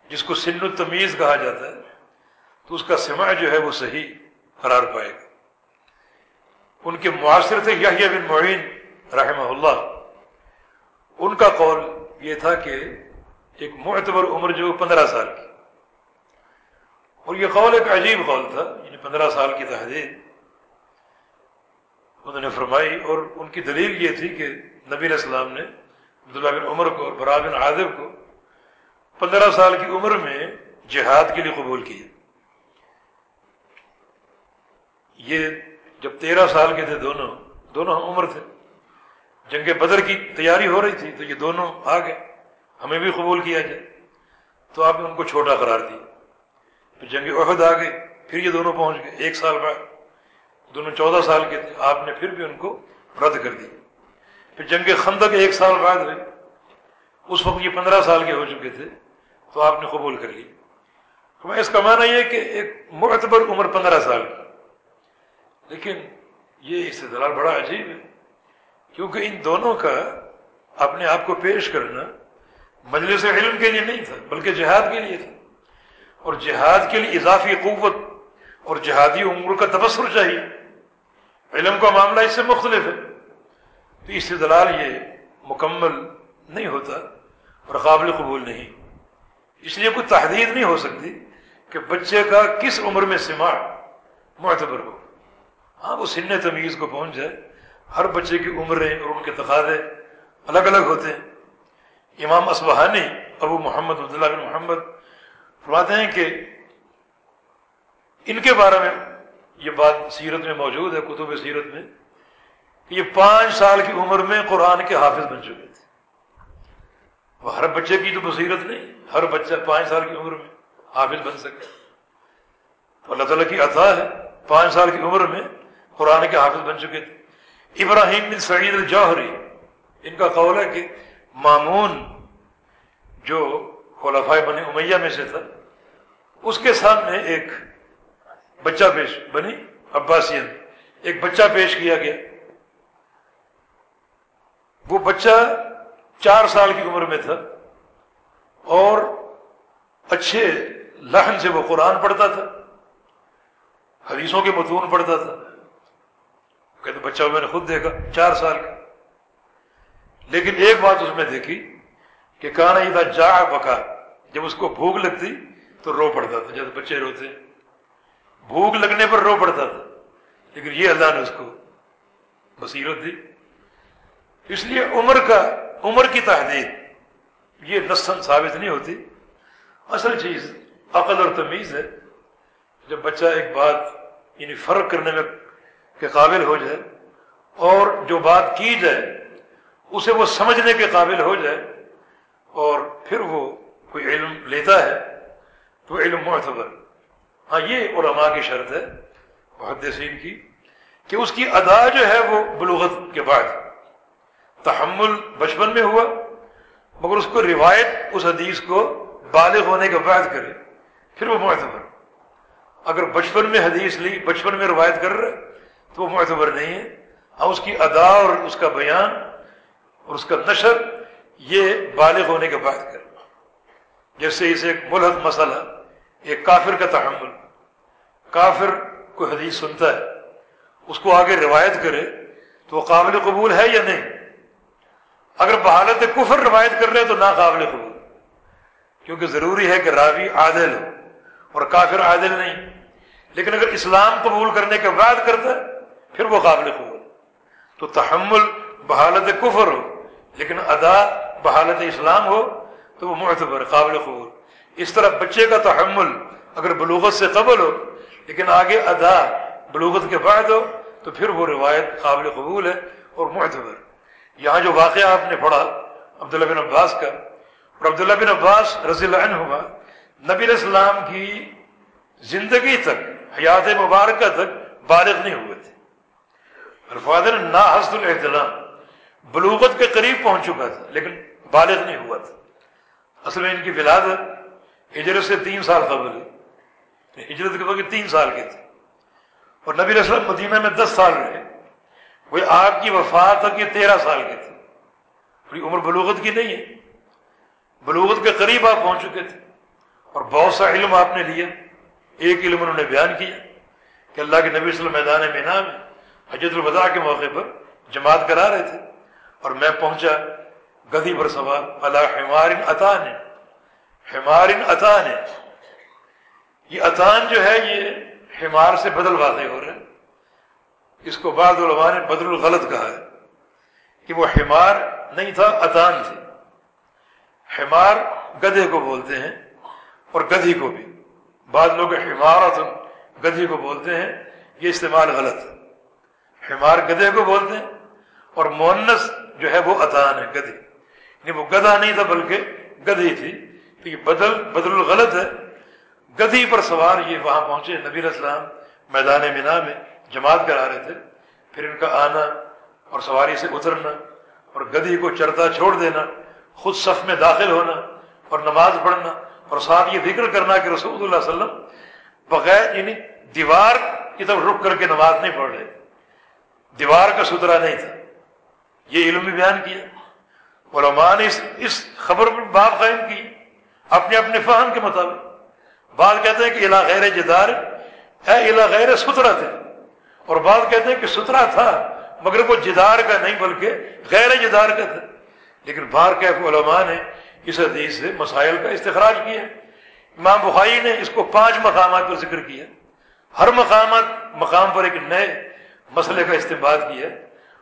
جس کو سن التمیز کہا جاتا ہے، تو اس کا سماع جو ہے وہ صحیح قرار پائے گا۔ ان کے معاصر تھے یحییٰ بن معین رحمہ اللہ۔ ان کا قول یہ تھا کہ ایک معتبر عمر جو پندرہ سال کی۔ اور یہ قول ایک عجیب قول تھا یعنی پندرہ سال کی تحدید انہوں نے فرمائی اور ان کی دلیل یہ تھی کہ نبی علیہ السلام نے عبداللہ بن عمر کو اور برا بن عادب کو پندرہ سال کی عمر میں جہاد کے لیے قبول کیا۔ یہ جب تیرہ سال کے تھے دونوں دونوں ہم عمر تھے۔ جنگ بدر کی تیاری ہو رہی تھی تو یہ دونوں آ گئے۔ ہمیں بھی قبول کیا جائے۔ تو آپ نے ان کو چھوٹا قرار دیا۔ پھر جنگ عہد آ گئی، پھر یہ دونوں پہنچ گئے۔ ایک سال بعد، دونوں چودہ سال کے تھے۔ آپ نے پھر بھی ان کو رد کر دیا۔ پھر جنگ خندق ایک سال بعد ہوئی۔ اس وقت یہ پندرہ سال کے ہو چکے تھے، تو آپ نے قبول کر لی۔ اس کا معنی یہ کہ ایک معتبر عمر پندرہ سال کی۔ لیکن یہ استدلال بڑا عجیب ہے، کیونکہ ان دونوں کا اپنے آپ کو پیش کرنا مجلس علم کے لیے نہیں تھا، بلکہ جہاد کے لیے تھا۔ اور جہاد کے لیے اضافی قوت اور جہادی عمر کا تبصر چاہیے۔ علم کا معاملہ اس سے مختلف ہے۔ تو اس سے دلال یہ مکمل نہیں ہوتا اور قابل قبول نہیں۔ اس لیے کوئی تحدید نہیں ہو سکتی کہ بچے کا کس عمر میں سماع معتبر ہو۔ ہاں وہ سن تمیز کو پہنچ جائے۔ ہر بچے کی عمریں اور ان کے تقاضے الگ الگ ہوتے ہیں۔ امام اسبہانی ابو محمد عبداللہ بن محمد فرماتے ہیں کہ ان کے بارے میں یہ بات سیرت میں موجود ہے، کتب سیرت میں۔ کہ یہ پانچ سال کی عمر میں قرآن کے حافظ بن چکے تھے۔ وہ ہر بچے کی تو بصیرت نہیں، ہر بچہ پانچ سال کی عمر میں حافظ بن سکے۔ تو اللہ تعالیٰ کی عطا ہے، پانچ سال کی عمر میں قرآن کے حافظ بن چکے تھے۔ ابراہیم بن سعید الجوہری، ان کا قول ہے کہ مامون جو خلفائے بنی امیہ میں سے تھا، اس کے سامنے ایک بچہ پیش، بنی عباسین ایک بچہ پیش کیا گیا۔ وہ بچہ چار سال کی عمر میں تھا اور اچھے لہن سے وہ قرآن پڑھتا تھا، حدیثوں کے متون پڑھتا تھا۔ کہتے بچہ میں نے خود دیکھا چار سال کا۔ لیکن ایک بات اس میں دیکھی کہ کہاں یہ تھا جا بکا جب اس کو بھوک لگتی تو رو پڑتا تھا جب بچے روتے بھوک لگنے پر رو پڑتا تھا، لیکن یہ اللہ نے اس کو بصیرت دی۔ اس لیے عمر کا عمر کی تحدید یہ نسن ثابت نہیں ہوتی۔ اصل چیز عقل اور تمیز ہے۔ جب بچہ ایک بات یعنی فرق کرنے میں کے قابل ہو جائے اور جو بات کی جائے، اسے وہ سمجھنے کے قابل ہو جائے اور پھر وہ کوئی علم لیتا ہے، تو علم معتبر۔ ہاں یہ علماء کی شرط ہے، محدثین کی، کہ اس کی ادا جو ہے وہ بلوغت کے بعد۔ تحمل بچپن میں ہوا، مگر اس کو روایت، اس حدیث کو بالغ ہونے کے بعد کرے، پھر وہ معتبر۔ اگر بچپن میں حدیث لی، بچپن میں روایت کر رہے، تو وہ معتبر نہیں ہے۔ ہاں اس کی ادا اور اس کا بیان اور اس کا نشر، یہ بالغ ہونے کے بعد کر جیسے اسے ایک ملحد مسئلہ، ایک کافر کا تحمل۔ کافر کوئی حدیث سنتا ہے، اس کو آگے روایت کرے، تو وہ قابل قبول ہے یا نہیں؟ اگر بحالت کفر روایت کر رہے تو ناقابل قبول۔ کیونکہ ضروری ہے کہ راوی عادل ہو اور کافر عادل نہیں۔ لیکن اگر اسلام قبول کرنے کے بعد کرتا ہے، پھر وہ قابل قبول۔ تو تحمل بحالت کفر ہو، لیکن ادا بحالت اسلام ہو، تو وہ معتبر قابل قبول۔ اس طرح بچے کا تحمل اگر بلوغت سے قبل ہو، لیکن آگے ادا بلوغت کے بعد ہو، تو پھر وہ روایت قابل قبول ہے اور معتبر۔ یہاں جو واقعہ آپ نے پڑھا، عبداللہ بن عباس کا، اور عبداللہ بن عباس رضی اللہ عنہ نبی السلام کی زندگی تک، حیات مبارکہ تک بالغ نہیں ہوئے تھے۔ الفادر نا حسد الحتلام بلوغت کے قریب پہنچ چکا تھا، لیکن بالغ نہیں ہوا تھا۔ اصل میں ان کی ولادت ہجرت سے تین سال قبل ہجرت کے وقت تین سال کے تھے۔ اور نبی رسول مدینہ میں دس سال رہے۔ وہ آپ کی وفات تک یہ تیرہ سال کے تھے پوری عمر بلوغت کی نہیں ہے۔ بلوغت کے قریب آپ پہنچ چکے تھے۔ اور بہت سا علم آپ نے لیا۔ ایک علم انہوں نے بیان کیا کہ اللہ کے نبی صلی اللہ میدان مینا میں حجت الوداع کے موقع پر جماعت کرا رہے تھے۔ اور میں پہنچا گدی پر سوال اللہ حمارن اطان۔ حمارن اطان۔ یہ اطان جو ہے یہ حمار سے بدل واقع ہو رہے اس کو بعض علماء نے بدل الغلط کہا ہے کہ وہ حمار نہیں تھا اطان تھے۔ حمار گدھے کو بولتے ہیں اور گدھی کو بھی۔ بعض لوگ حمار گدھی کو بولتے ہیں، یہ استعمال غلط ہے۔ حمار گدھے کو بولتے ہیں اور مونس جو ہے وہ اطان ہے، گدھی۔ یعنی وہ گدھا نہیں تھا بلکہ گدھی تھی۔ تو یہ بدل بدل غلط ہے۔ گدھی پر سوار یہ وہاں پہنچے نبی اسلام میدان مینا میں۔ جماعت کرا رہے تھے، پھر ان کا آنا اور سواری سے اترنا اور گدھی کو چرتا چھوڑ دینا، خود صف میں داخل ہونا اور نماز پڑھنا اور ساتھ یہ ذکر کرنا کہ رسول اللہ علیہ وسلم بغیر یعنی دیوار کی طرف رک کر کے نماز نہیں پڑھ رہے۔ دیوار کا سترا نہیں تھا۔ یہ علم بھی بیان کیا۔ علماء نے اس اس خبر پر باب قائم کی۔ اپنے اپنے فہم کے مطابق۔ بعض کہتے ہیں کہ الا غیر جدار ہے الا غیر سترا تھے۔ اور بعض کہتے ہیں کہ سترا تھا، مگر وہ جدار کا نہیں بلکہ غیر جدار کا تھا۔ لیکن بار کیف علماء نے اس حدیث سے مسائل کا استخراج کیا۔ امام بخاری نے اس کو پانچ مقامات پر ذکر کیا۔ ہر مقامات، مقام پر ایک نئے مسئلے کا استعمال کیا۔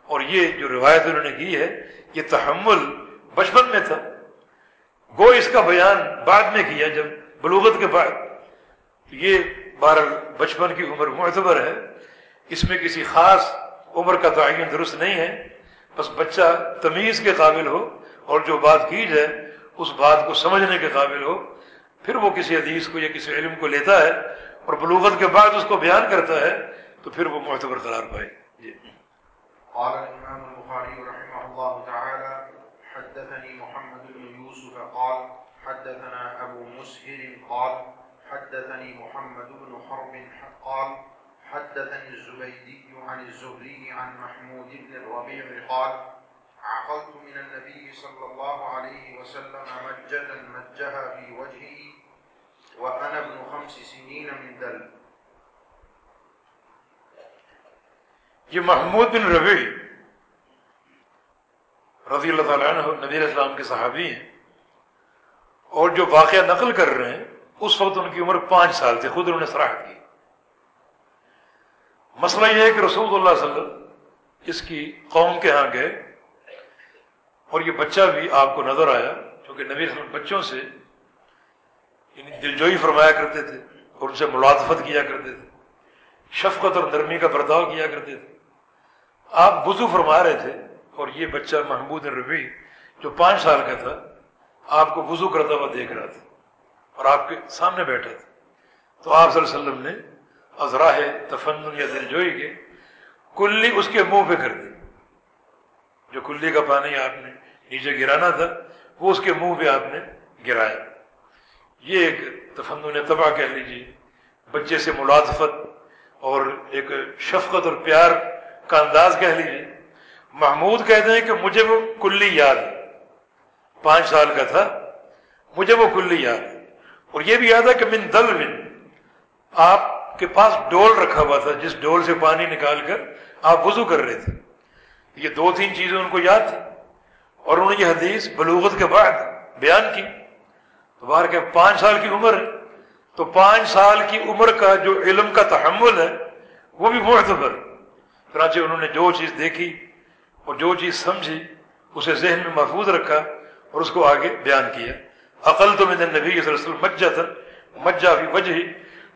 اور یہ جو روایت انہوں نے کی ہے، یہ تحمل بچپن میں تھا۔ گو اس کا بیان بعد میں کیا، جب بلوغت کے بعد۔ یہ بارہ بچپن کی عمر معتبر ہے۔ اس میں کسی خاص عمر کا تعین درست نہیں ہے، بس بچہ تمیز کے قابل ہو اور جو بات کی جائے، اس بات کو سمجھنے کے قابل ہو، پھر وہ کسی حدیث کو یا کسی علم کو لیتا ہے اور بلوغت کے بعد اس کو بیان کرتا ہے، تو پھر وہ معتبر قرار پائے۔ جی۔
قال الامام البخاري رحمه الله تعالى، حدثني محمد بن يوسف قال، حدثنا ابو مسهر قال، حدثني محمد بن حرب قال حدثني الزبيدي عن الزهري عن محمود بن الربيع قال عقلت من النبي صلى الله عليه وسلم مجة مجها في وجهه وأنا ابن خمس سنين من دل
یہ محمود بن ربی رضی اللہ تعالیٰ عنہ نبی السلام کے صحابی ہیں اور جو واقعہ نقل کر رہے ہیں اس وقت ان کی عمر پانچ سال تھی خود انہوں نے سراہٹ کی مسئلہ یہ ہے کہ رسول اللہ صلی اللہ علیہ وسلم اس کی قوم کے ہاں گئے اور یہ بچہ بھی آپ کو نظر آیا کیونکہ نبی وسلم بچوں سے یعنی دلجوئی فرمایا کرتے تھے اور ان سے ملاطفت کیا کرتے تھے، شفقت اور نرمی کا برتاؤ کیا کرتے تھے۔ آپ وضو فرما رہے تھے اور یہ بچہ محمود ربی جو پانچ سال کا تھا، آپ کو وضو کرتا ہوا دیکھ رہا تھا اور آپ کے سامنے بیٹھا تھا۔ تو آپ صلی اللہ علیہ وسلم نے ازراہ تفن یا دلجوئی کے، کلی اس کے منہ پہ کر دی۔ جو کلی کا پانی آپ نے نیچے گرانا تھا، وہ اس کے منہ پہ آپ نے گرایا۔ یہ ایک تفن تباہ کہہ لیجیے۔ بچے سے ملاطفت اور ایک شفقت اور پیار کا انداز کہہ لیجیے۔ محمود کہتے ہیں کہ مجھے وہ کلی یاد پانچ سال کا تھا، مجھے وہ کلی یاد اور یہ بھی یاد ہے کہ من دل من آپ کے پاس ڈول رکھا ہوا تھا، جس ڈول سے پانی نکال کر آپ وضو کر رہے تھے۔ یہ دو تین چیزیں ان کو یاد تھی اور انہوں نے یہ حدیث بلوغت کے بعد بیان کی۔ تو باہر کے پانچ سال کی عمر ہے۔ تو پانچ سال کی عمر کا جو علم کا تحمل ہے، وہ بھی معتبر۔ چنانچہ انہوں نے جو چیز دیکھی اور جو چیز سمجھی، اسے ذہن میں محفوظ رکھا اور اس کو آگے بیان کیا۔ عقل تو میں نے نبی صلی اللہ علیہ وسلم مجھا تھا مجھا بھی وجہ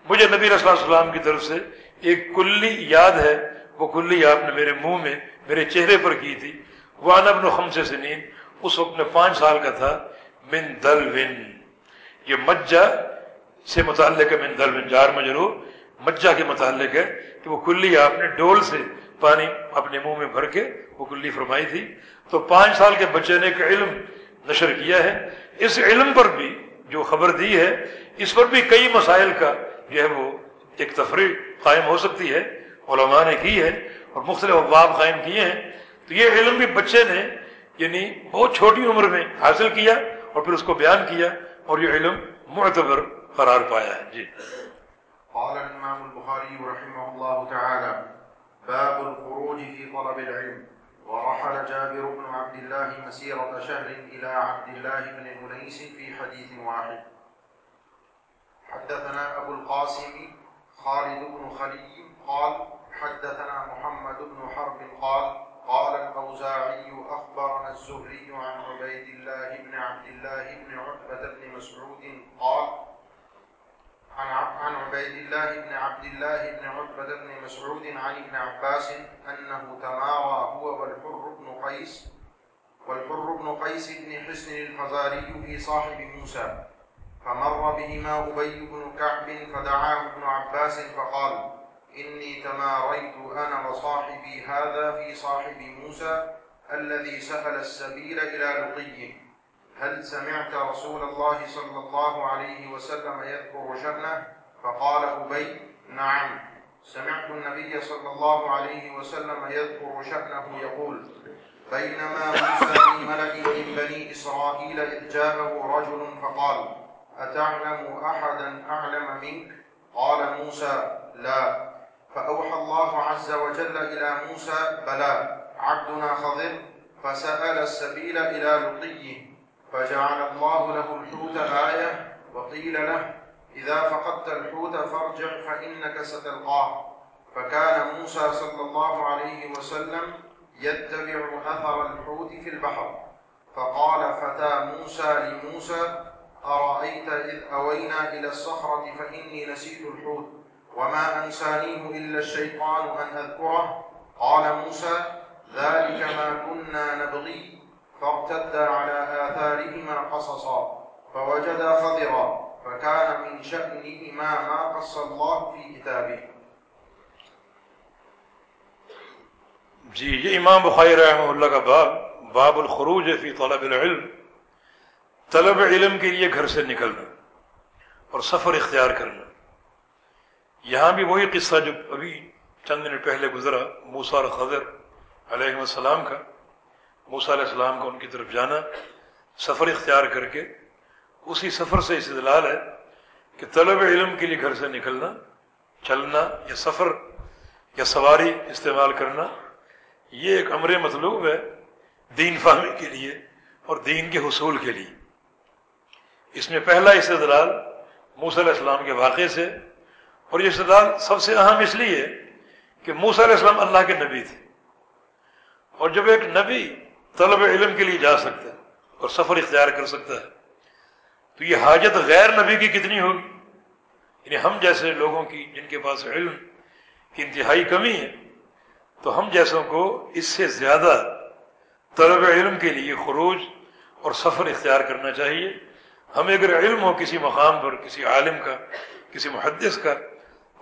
مجھے نبی صلی اللہ علیہ وسلم کی طرف سے ایک کلی یاد ہے، وہ کلی آپ نے میرے منہ میں، میرے چہرے پر کی تھی۔ وان ابن خمسے سے نیند اس وقت میں پانچ سال کا تھا، من دل ون یہ مجھا سے متعلق ہے، من دل ون جار مجرو مجھا کے متعلق ہے کہ وہ کلی آپ نے ڈول سے پانی اپنے منہ میں بھر کے وہ کلی فرمائی تھی۔ تو پانچ سال کے بچے نے ایک علم نشر کیا ہے۔ اس علم پر بھی جو خبر دی ہے، اس پر بھی کئی مسائل کا جو ہے وہ ایک تفریح قائم ہو سکتی ہے، علماء نے کی ہے اور مختلف ابواب قائم کیے ہیں۔ تو یہ علم بھی بچے نے یعنی بہت چھوٹی عمر میں حاصل کیا اور پھر اس کو بیان کیا اور یہ علم معتبر قرار پایا ہے۔ جی۔
قال الإمام البخاري رحمه الله تعالى، باب الخروج في طلب العلم، ورحل جابر بن عبد الله مسيرة شهر إلى عبد الله بن منيس في حديث واحد. حدثنا أبو القاسم خالد بن خلي قال حدثنا محمد بن حرب قال قال الأوزاعي أخبرنا الزهري عن عبيد الله بن عبد الله بن عتبة بن مسعود قال عن عبيد الله بن عبد الله بن عتبة بن مسعود عن ابن عباس أنه تمارى هو والحر بن قيس والحر بن قيس بن حسن الفزاري في صاحب موسى. فمر بهما أبي بن كعب فدعاه ابن عباس فقال إني تماريت أنا وصاحبي هذا في صاحب موسى الذي سأل السبيل إلى لقيه. هل سمعت رسول الله صلى الله عليه وسلم يذكر شأنه? فقال أبي نعم. سمعت النبي صلى الله عليه وسلم يذكر شأنه يقول بينما موسى في ملأ من بني إسرائيل إذ جاءه رجل فقال أتعلم أحدا أعلم منك؟ قال موسى لا. فأوحى الله عز وجل إلى موسى بلى. عبدنا خضر. فسأل السبيل إلى لقيه. فجعل الله له الحوت آية وقيل له إذا فقدت الحوت فارجع فإنك ستلقاه. فكان موسى صلى الله عليه وسلم يتبع أثر الحوت في البحر. فقال فتى موسى لموسى أرأيت إذ أوينا إلى الصخرة فإني نسيت الحوت وما أنسانيه إلا الشيطان أن أذكره. قال موسى ذلك ما كنا نبغي. فارتد على آثارهما قصصا فوجدا خضرا فكان من شأنهما ما قص الله في كتابه.
یہ امام بخاری رحمہ اللہ کا باب باب الخروج فی طلب العلم. طلب علم کے لیے گھر سے نکلنا اور سفر اختیار کرنا۔ یہاں بھی وہی قصہ جو ابھی چند منٹ پہلے گزرا موسا اور خضر علیہ السلام کا۔ موسا علیہ السلام کا ان کی طرف جانا، سفر اختیار کر کے۔ اسی سفر سے استدلال ہے کہ طلب علم کے لیے گھر سے نکلنا، چلنا یا سفر یا سواری استعمال کرنا، یہ ایک امر مطلوب ہے دین فہمی کے لیے اور دین کے حصول کے لیے۔ اس میں پہلا استدلال موسیٰ علیہ السلام کے واقعے سے، اور یہ استدلال سب سے اہم اس لیے کہ موسیٰ علیہ السلام اللہ کے نبی تھے۔ اور جب ایک نبی طلب علم کے لیے جا سکتا ہے اور سفر اختیار کر سکتا ہے، تو یہ حاجت غیر نبی کی کتنی ہوگی؟ یعنی ہم جیسے لوگوں کی، جن کے پاس علم کی انتہائی کمی ہے، تو ہم جیسوں کو اس سے زیادہ طلب علم کے لیے خروج اور سفر اختیار کرنا چاہیے۔ ہمیں اگر علم ہو کسی مقام پر، کسی عالم کا، کسی محدث کا،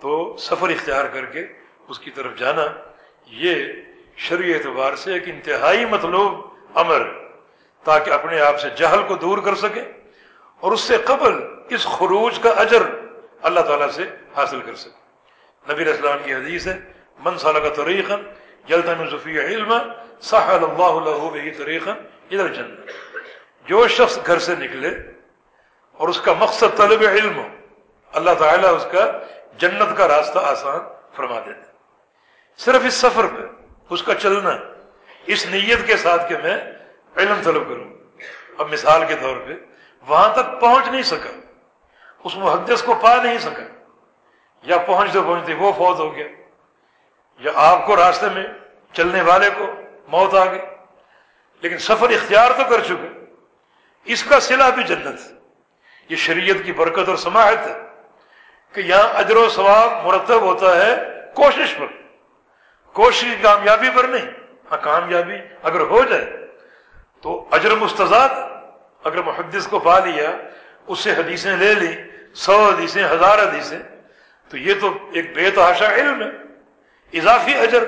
تو سفر اختیار کر کے اس کی طرف جانا، یہ شرعی اعتبار سے ایک انتہائی مطلوب امر، تاکہ اپنے آپ سے جہل کو دور کر سکے اور اس سے قبل اس خروج کا اجر اللہ تعالیٰ سے حاصل کر سکے۔ نبی اسلام کی حدیث ہے، من صلاح کا طریقہ جلدن ظفی علم صاحب اللہ طریقہ ادھر جنت جو شخص گھر سے نکلے اور اس کا مقصد طلب علم ہو۔ اللہ تعالیٰ اس کا جنت کا راستہ آسان فرما دیتے صرف اس سفر پہ اس کا چلنا اس نیت کے ساتھ کہ میں علم طلب کروں۔ اب مثال کے طور پہ وہاں تک پہنچ نہیں سکا۔ اس محدث کو پا نہیں سکا۔ یا پہنچتے پہنچتے وہ فوت ہو گیا۔ یا آپ کو راستے میں چلنے والے کو موت آ گئی۔ لیکن سفر اختیار تو کر چکے۔ اس کا سلا بھی جنت۔ یہ شریعت کی برکت اور سماعت ہے کہ یہاں اجر و ثواب مرتب ہوتا ہے کوشش پر۔ کوشش کامیابی پر نہیں ہاں کامیابی اگر ہو جائے تو اجر مستضاد۔ اگر محدث کو پا لیا، اس سے حدیثیں لے لی سو حدیثیں، ہزار حدیثیں، تو یہ تو ایک بے تحاشا علم ہے، اضافی اجر۔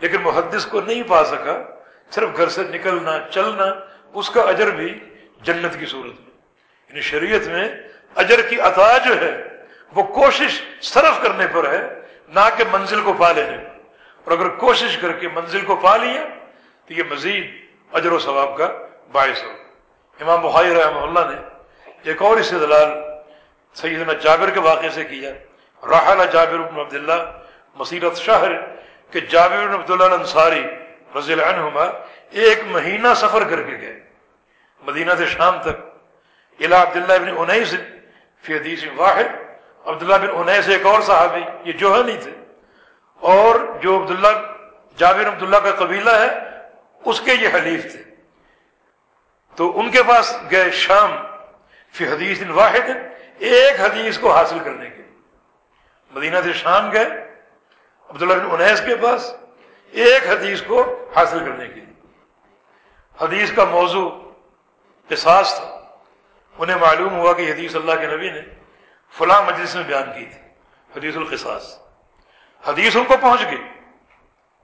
لیکن محدث کو نہیں پا سکا، صرف گھر سے نکلنا، چلنا، اس کا اجر بھی جنت کی صورت میں۔ یعنی شریعت میں اجر کی عطا جو ہے، وہ کوشش صرف کرنے پر ہے، نہ کہ منزل کو پا لینے پر اور اگر کوشش کر کے منزل کو پا لیا، تو یہ مزید اجر و ثواب کا باعث ہو امام بخاری رحمہ اللہ نے ایک اور اس دلال سیدنا جابر کے واقعے سے کیا۔ راحلہ جابر بن عبداللہ مسیرت شہر کہ جابر بن عبداللہ انصاری رضی اللہ عنہما ایک مہینہ سفر کر کے گئے۔ مدینہ سے شام تک الہ عبداللہ بن انیس فی حدیث واحد. عبداللہ بن انیس ایک اور صحابی، یہ جو ہے نہیں تھے. اور جو عبداللہ، جابر عبداللہ کا قبیلہ ہے، اس کے یہ حلیف تھے. تو ان کے پاس گئے شام فی حدیث واحد، ایک حدیث کو حاصل کرنے کے مدینہ سے شام گئے، عبداللہ بن انیس کے پاس ایک حدیث کو حاصل کرنے کے لیے. حدیث کا موضوع قصاص تھا. انہیں معلوم ہوا کہ حدیث اللہ کے نبی نے فلاں مجلس میں بیان کی تھی، حدیث القصاص۔ حدیث ان کو پہنچ گئی،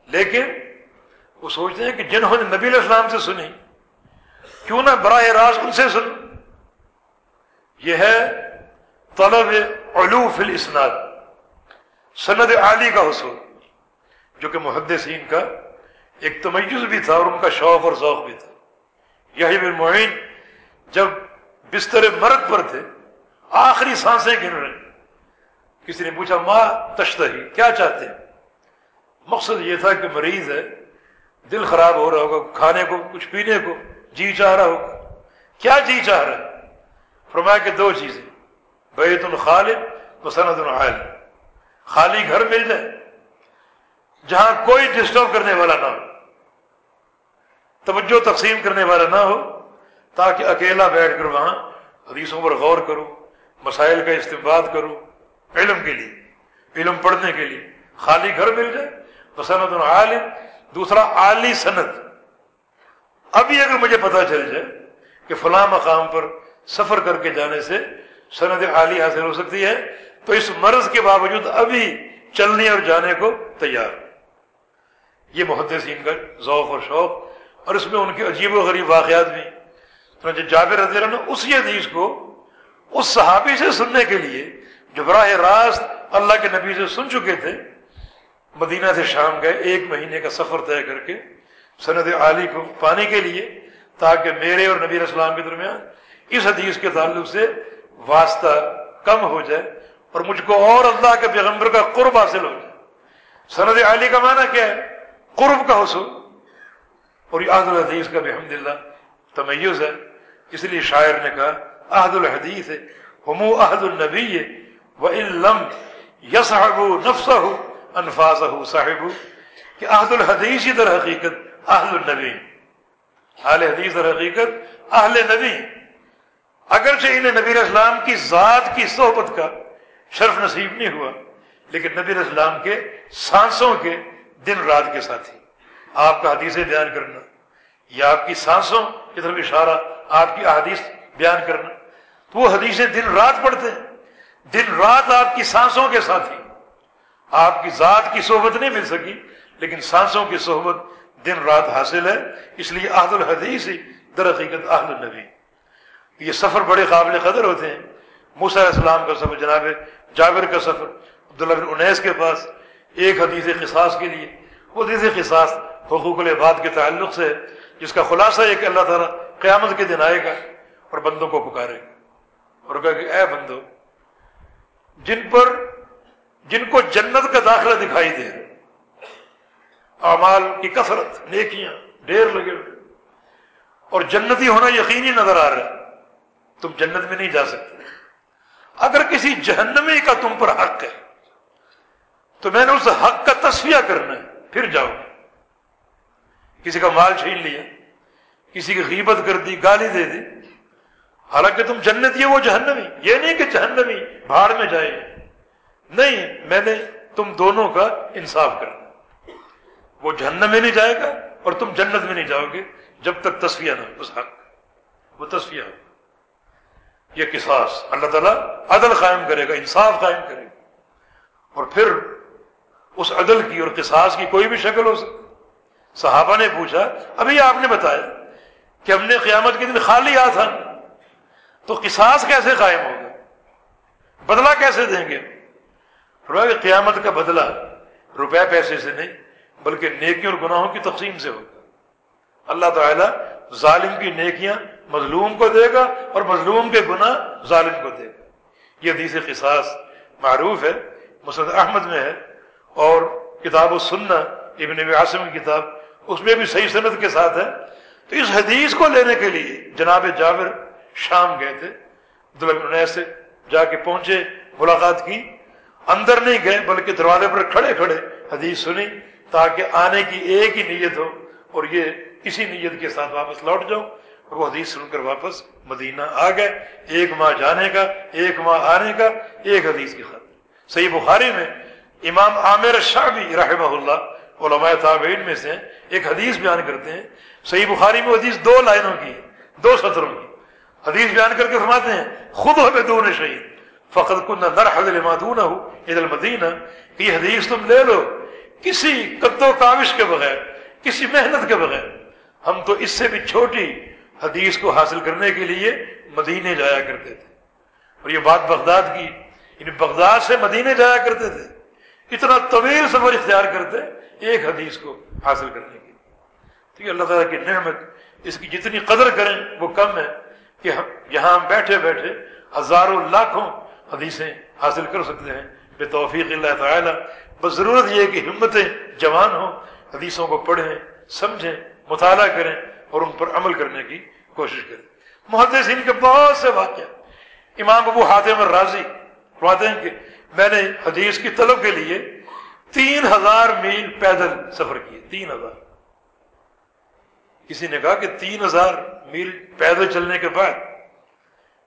لیکن وہ سوچتے ہیں کہ جنہوں نے نبی علیہ السلام سے سنی، کیوں نہ براہ راست ان سے سن یہ ہے طلب علو فی الاسناد، سند عالی کا حصول جو کہ محدثین کا ایک تمیز بھی تھا اور ان کا شوق اور ذوق بھی تھا۔ یہی بن معین جب بستر مرد پر تھے، آخری سانسیں گن رہے۔ کسی نے پوچھا، ماں، تشتہی، کیا چاہتے ہیں؟ مقصد یہ تھا کہ مریض ہے، دل خراب ہو رہا ہوگا، کھانے کو، کچھ پینے کو جی چاہ رہا ہوگا۔ کیا جی چاہ رہا ہے؟ فرمایا کہ دو چیزیں۔ بیت الخالد و سند العالم خالی گھر مل جائے، جہاں کوئی ڈسٹرب کرنے والا نہ ہو، توجہ تقسیم کرنے والا نہ ہو تاکہ اکیلا بیٹھ کر وہاں حدیثوں پر غور کروں مسائل کا استعمال کروں علم کے لیے، علم پڑھنے کے لیے۔ خالی گھر مل جائے تو العالم دوسرا عالی سند۔ ابھی اگر مجھے پتا چل جائے کہ فلاں مقام پر سفر کر کے جانے سے سند عالی حاصل ہو سکتی ہے، تو اس مرض کے باوجود ابھی چلنے اور جانے کو تیار۔ یہ محدثین کا ذوق اور شوق اور اس میں ان کے عجیب و غریب واقعات بھی جابر رضی اللہ نے اسی حدیث کو اس صحابی سے سننے کے لیے جو براہ راست اللہ کے نبی سے سن چکے تھے، مدینہ سے شام گئے، ایک مہینے کا سفر طے کر کے سند عالی کو پانے کے لیے تاکہ میرے اور نبی اسلام کے درمیان اس حدیث کے تعلق سے واسطہ کم ہو جائے اور مجھ کو اور اللہ کے پیغمبر کا قرب حاصل ہو جائے۔ سند علی کا معنی کیا ہے؟ قرب کا حصول۔ اور یہ عہد الحدیث کا بھی الحمد للہ تمیز ہے۔ اس لیے شاعر نے کہا عہد الحدیث ہے ہمو عہد النبی، و علم یس نفس ہو انفاظ ہو صاحب، کہ عہد الحدیث ہی در حقیقت اہل النبی اہل حدیث در حقیقت اہل نبی اگرچہ انہیں نبی اسلام کی ذات کی صحبت کا شرف نصیب نہیں ہوا، لیکن نبی اسلام کے سانسوں کے دن رات کے ساتھی۔ آپ کا حدیث بیان کرنا، یا آپ کی سانسوں کی طرف اشارہ آپ کی احادیث بیان کرنا۔ تو وہ حدیثیں دن رات پڑھتے ہیں۔ دن رات آپ کی سانسوں کے ساتھی۔ آپ کی ذات کی صحبت نہیں مل سکی، لیکن سانسوں کی صحبت دن رات حاصل ہے۔ اس لیے عہد الحدیث ہی در حقیقت اہل النبی۔ یہ سفر بڑے قابل قدر ہوتے ہیں۔ موسیٰ علیہ السلام کا سفر جناب جابر کا سفر، عبداللہ بن انیس کے پاس ایک حدیث قصاص کے لیے۔ وہ حدیث قصاص حقوق العباد کے تعلق سے جس کا خلاصہ ہے کہ اللہ تعالیٰ قیامت کے دن آئے گا اور بندوں کو پکارے گا اور کہا کہ اے بندو، جن پر، جن کو جنت کا داخلہ دکھائی دے، اعمال کی کثرت، نیکیاں ڈیر لگے ہوئے، اور جنتی ہونا یقینی نظر آ رہا ہے، تم جنت میں نہیں جا سکتے۔ اگر کسی جہنمی کا تم پر حق ہے، تو میں نے اس حق کا تصفیہ کرنا ہے، پھر جاؤ۔ کسی کا مال چھین لیا کسی کی غیبت کر دی گالی دے دی۔ حالانکہ تم جنت یہ وہ جہنمی۔ یہ نہیں کہ جہنمی بھاڑ میں جائے۔ نہیں، میں نے تم دونوں کا انصاف کرنا وہ جہنم میں نہیں جائے گا اور تم جنت میں نہیں جاؤ گے جب تک تصفیہ نہ ہو۔ اس حق۔ وہ تصفیہ ہو۔ یہ قصاص۔ اللہ تعالیٰ عدل قائم کرے گا، انصاف قائم کرے گا۔ اور پھر اس عدل کی اور قصاص کی کوئی بھی شکل ہو سکتی۔ صحابہ نے پوچھا، ابھی آپ نے بتایا کہ ہم نے قیامت کے دن خالی آ تھا تو قصاص کیسے قائم ہوگا بدلہ کیسے دیں گے؟ کہ قیامت کا بدلہ روپے پیسے سے نہیں، بلکہ نیکیوں اور گناہوں کی تقسیم سے ہوگا۔ اللہ تعالیٰ ظالم کی نیکیاں مظلوم کو دے گا اور مظلوم کے گناہ ظالم کو دے گا۔ یہ حدیث قصاص معروف ہے مسد احمد میں ہے اور کتاب و سننا ابن عاصم کی کتاب، اس میں بھی صحیح صنعت کے ساتھ ہے۔ تو اس حدیث کو لینے کے لیے جناب جابر شام گئے تھے، عبداللہ سے جا کے پہنچے، ملاقات کی۔ اندر نہیں گئے، بلکہ دروازے پر کھڑے کھڑے حدیث سنی تاکہ آنے کی ایک ہی نیت ہو اور یہ کسی نیت کے ساتھ واپس لوٹ جاؤ۔ اور وہ حدیث سن کر واپس مدینہ آ گئے، ایک ماہ جانے کا، ایک ماہ آنے کا، ایک حدیث کی خط صحیح بخاری میں امام عامر شاہ بھی رحمہ اللہ، علماء تابعین میں سے ایک حدیث بیان کرتے ہیں صحیح بخاری میں حدیث دو لائنوں کی دو سطروں کی حدیث بیان کر کے فرماتے ہیں، خود ہمیں دون شہید فقط کن نر حضل مادون ہو عید المدینہ۔ یہ حدیث تم لے لو کسی قد و کاوش کے بغیر، کسی محنت کے بغیر۔ ہم تو اس سے بھی چھوٹی حدیث کو حاصل کرنے کے لیے مدینے جایا کرتے تھے۔ اور یہ بات بغداد کی یعنی بغداد سے مدینے جایا کرتے تھے۔ اتنا طویل سفر اختیار کرتے ایک حدیث کو حاصل کرنے کی تو یہ اللہ تعالیٰ کی نعمت اس کی جتنی قدر کریں وہ کم ہے کہ ہم یہاں بیٹھے بیٹھے ہزاروں لاکھوں حدیثیں حاصل کر سکتے ہیں۔ بے توفیق اللہ تعالیٰ۔ بس ضرورت یہ ہے کہ ہمتیں جوان ہوں، حدیثوں کو پڑھیں، سمجھیں، مطالعہ کریں اور ان پر عمل کرنے کی کوشش کریں۔ محدثین کے بہت سے واقعہ امام ابو حاتم راضی فرماتے ہیں کہ میں نے حدیث کی طلب کے لیے تین ہزار میل پیدل سفر کیے، تین ہزار۔ کسی نے کہا کہ تین ہزار میل پیدل چلنے کے بعد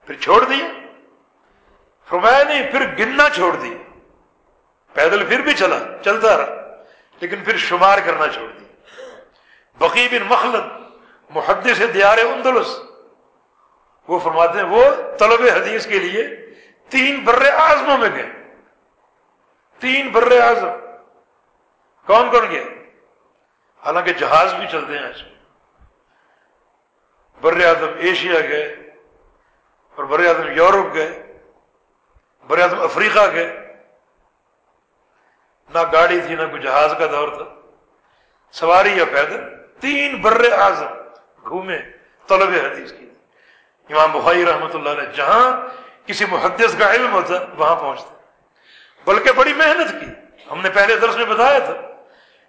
پھر چھوڑ دیے؟ فرمایا نہیں، پھر گننا چھوڑ دی پیدل پھر بھی چلا، چلتا رہا، لیکن پھر شمار کرنا چھوڑ دی بقی بن مخلد، محدث دیار اندلس، وہ فرماتے ہیں، وہ طلب حدیث کے لیے تین بر اعظموں میں گئے۔ تین بر اعظم۔ کون کون گیا حالانکہ جہاز بھی چلتے ہیں بر اعظم ایشیا گئے اور بر اعظم یورپ گئے بر اعظم افریقہ گئے۔ نہ گاڑی تھی، نہ کوئی جہاز کا دور تھا۔ سواری یا پیدل، تین بر اعظم گھومے، طلب حدیث کی۔ امام بخاری رحمۃ اللہ نے جہاں کسی محدث کا علم ہوتا، وہاں پہنچتے بلکہ بڑی محنت کی۔ ہم نے پہلے درس میں بتایا تھا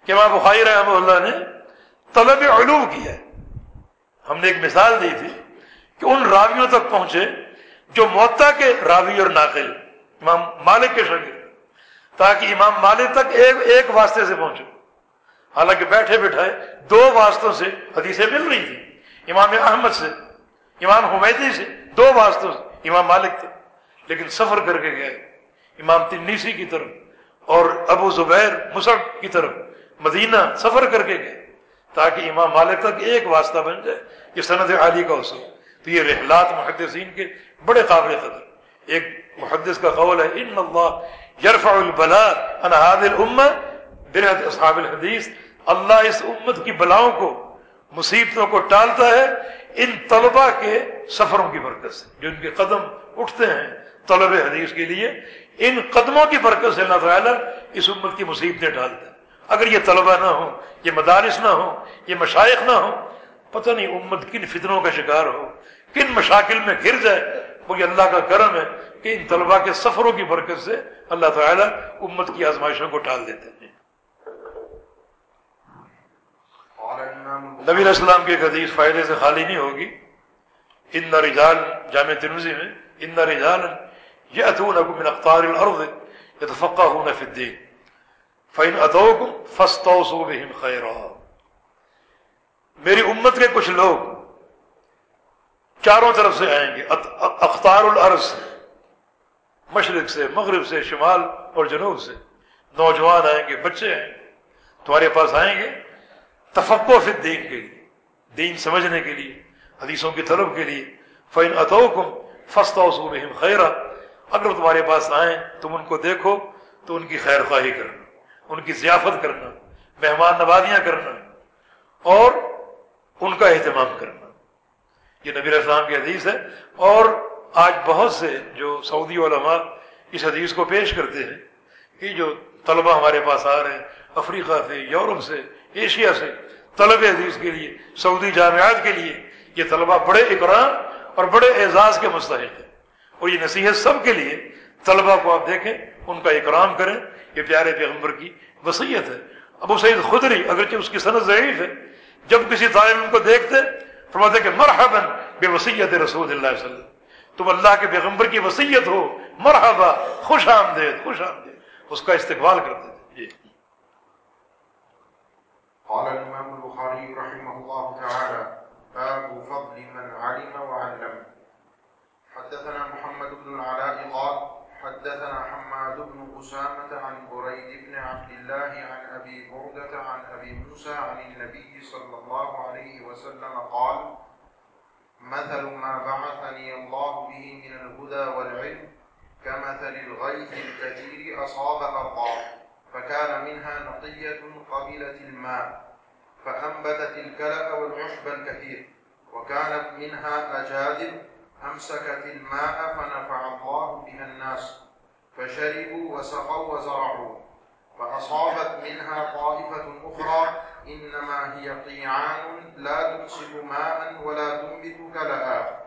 کہ امام بخاری رحمۃ اللہ نے طلب علوم کیا ہے۔ ہم نے ایک مثال دی تھی کہ ان راویوں تک پہنچے جو موتا کے راوی اور ناقل، امام مالک کے شکل تاکہ امام مالک تک ایک ایک واسطے سے پہنچے۔ حالانکہ بیٹھے بیٹھائے دو واسطوں سے حدیثیں مل رہی تھی امام احمد سے، امام حمیدی سے دو واسطوں سے، امام مالک تھے۔ لیکن سفر کر کے گئے۔ امام تنیسی کی طرف اور ابو زبیر، مصعب کی طرف۔ مدینہ سفر کر کے گئے۔ تاکہ امام مالک تک ایک واسطہ بن جائے یہ سند عالی کا اصول۔ تو یہ رحلات محدثین کے بڑے قابل قدر۔ ایک محدث کا قول ہے، ان اللہ یرفع البلا ان هذه الامه برحت اصحاب الحدیث۔ اللہ اس امت کی بلاؤں کو، مصیبتوں کو ٹالتا ہے ان طلبہ کے سفروں کی برکت سے۔ جو ان کے قدم اٹھتے ہیں طلب حدیث کے لیے، ان قدموں کی برکت سے اللہ تعالیٰ اس امت کی مصیبتیں ڈالتے ہیں اگر یہ طلبہ نہ ہو، یہ مدارس نہ ہو، یہ مشائق نہ ہو، پتہ نہیں امت کن فتنوں کا شکار ہو، کن مشاکل میں گر جائے۔ وہ یہ اللہ کا کرم ہے کہ ان طلبا کے سفروں کی برکت سے اللہ تعالیٰ امت کی آزمائشوں کو ٹال دیتے ہیں۔ نبی السلام کی حدیث فائدے سے خالی نہیں ہوگی۔ ان رجال، جامع ترمزی میں، ان رجال يأتونكم من اقطار الارض يتفقهون في الدين فإن اتوكم فاستوصوا بهم خيرا۔ میری امت کے کچھ لوگ چاروں طرف سے آئیں گے۔ اختار الارض مشرق سے، مغرب سے، شمال اور جنوب سے۔ نوجوان آئیں گے، بچے آئیں گے۔ تمہارے پاس آئیں گے تفقو فی الدین کے لیے، دین سمجھنے کے لیے، حدیثوں کی طلب کے لیے۔ فین اتوکم فسطوصوا بهم خیرا اگر تمہارے پاس آئیں، تم ان کو دیکھو، تو ان کی خیر خواہی کرنا ان کی ضیافت کرنا، مہمان نوازیاں کرنا اور ان کا اہتمام کرنا۔ یہ نبی السلام کی حدیث ہے۔ اور آج بہت سے جو سعودی علماء اس حدیث کو پیش کرتے ہیں کہ جو طلبہ ہمارے پاس آ رہے ہیں، افریقہ سے، یورپ سے، ایشیا سے، طلب حدیث کے لیے، سعودی جامعات کے لیے یہ طلبہ بڑے اکرام اور بڑے اعزاز کے مستحق ہیں۔ اور یہ نصیحت سب کے لیے طلبہ کو آپ دیکھیں، ان کا اکرام کریں۔ یہ پیارے پیغمبر کی وسیعت ہے۔ ابو سعید خدری اگرچہ اس کی صنعت ضعیف ہے، جب کسی طالب کو دیکھتے، فرماتے کہ مرحبا بے وسیعت رسول اللہ علیہ وسلم۔ تم اللہ کے پیغمبر کی وسیعت ہو، مرحبا، خوش آمدید خوش آمدید۔ اس کا استقبال کرتے تھے۔ جی۔
قال الامام البخاري رحمه الله تعالى، باب فضل من علم وعلم۔ حدثنا محمد بن العلاء قال حدثنا حماد بن أسامة عن بريد بن عبد الله عن أبي بردة عن أبي موسى عن النبي صلى الله عليه وسلم قال مثل ما بعثني الله به من الهدى والعلم كمثل الغيث الكثير أصاب أرضا فكان منها نقية قبيلة الماء فأنبتت الكلأ والعشب الكثير وكانت منها أجادب أمسكت الماء فنفع الله بها الناس فشربوا وسقوا وزرعوا فأصابت منها طائفة أخرى إنما هي قيعان لا تكسب ماء ولا تنبت كلها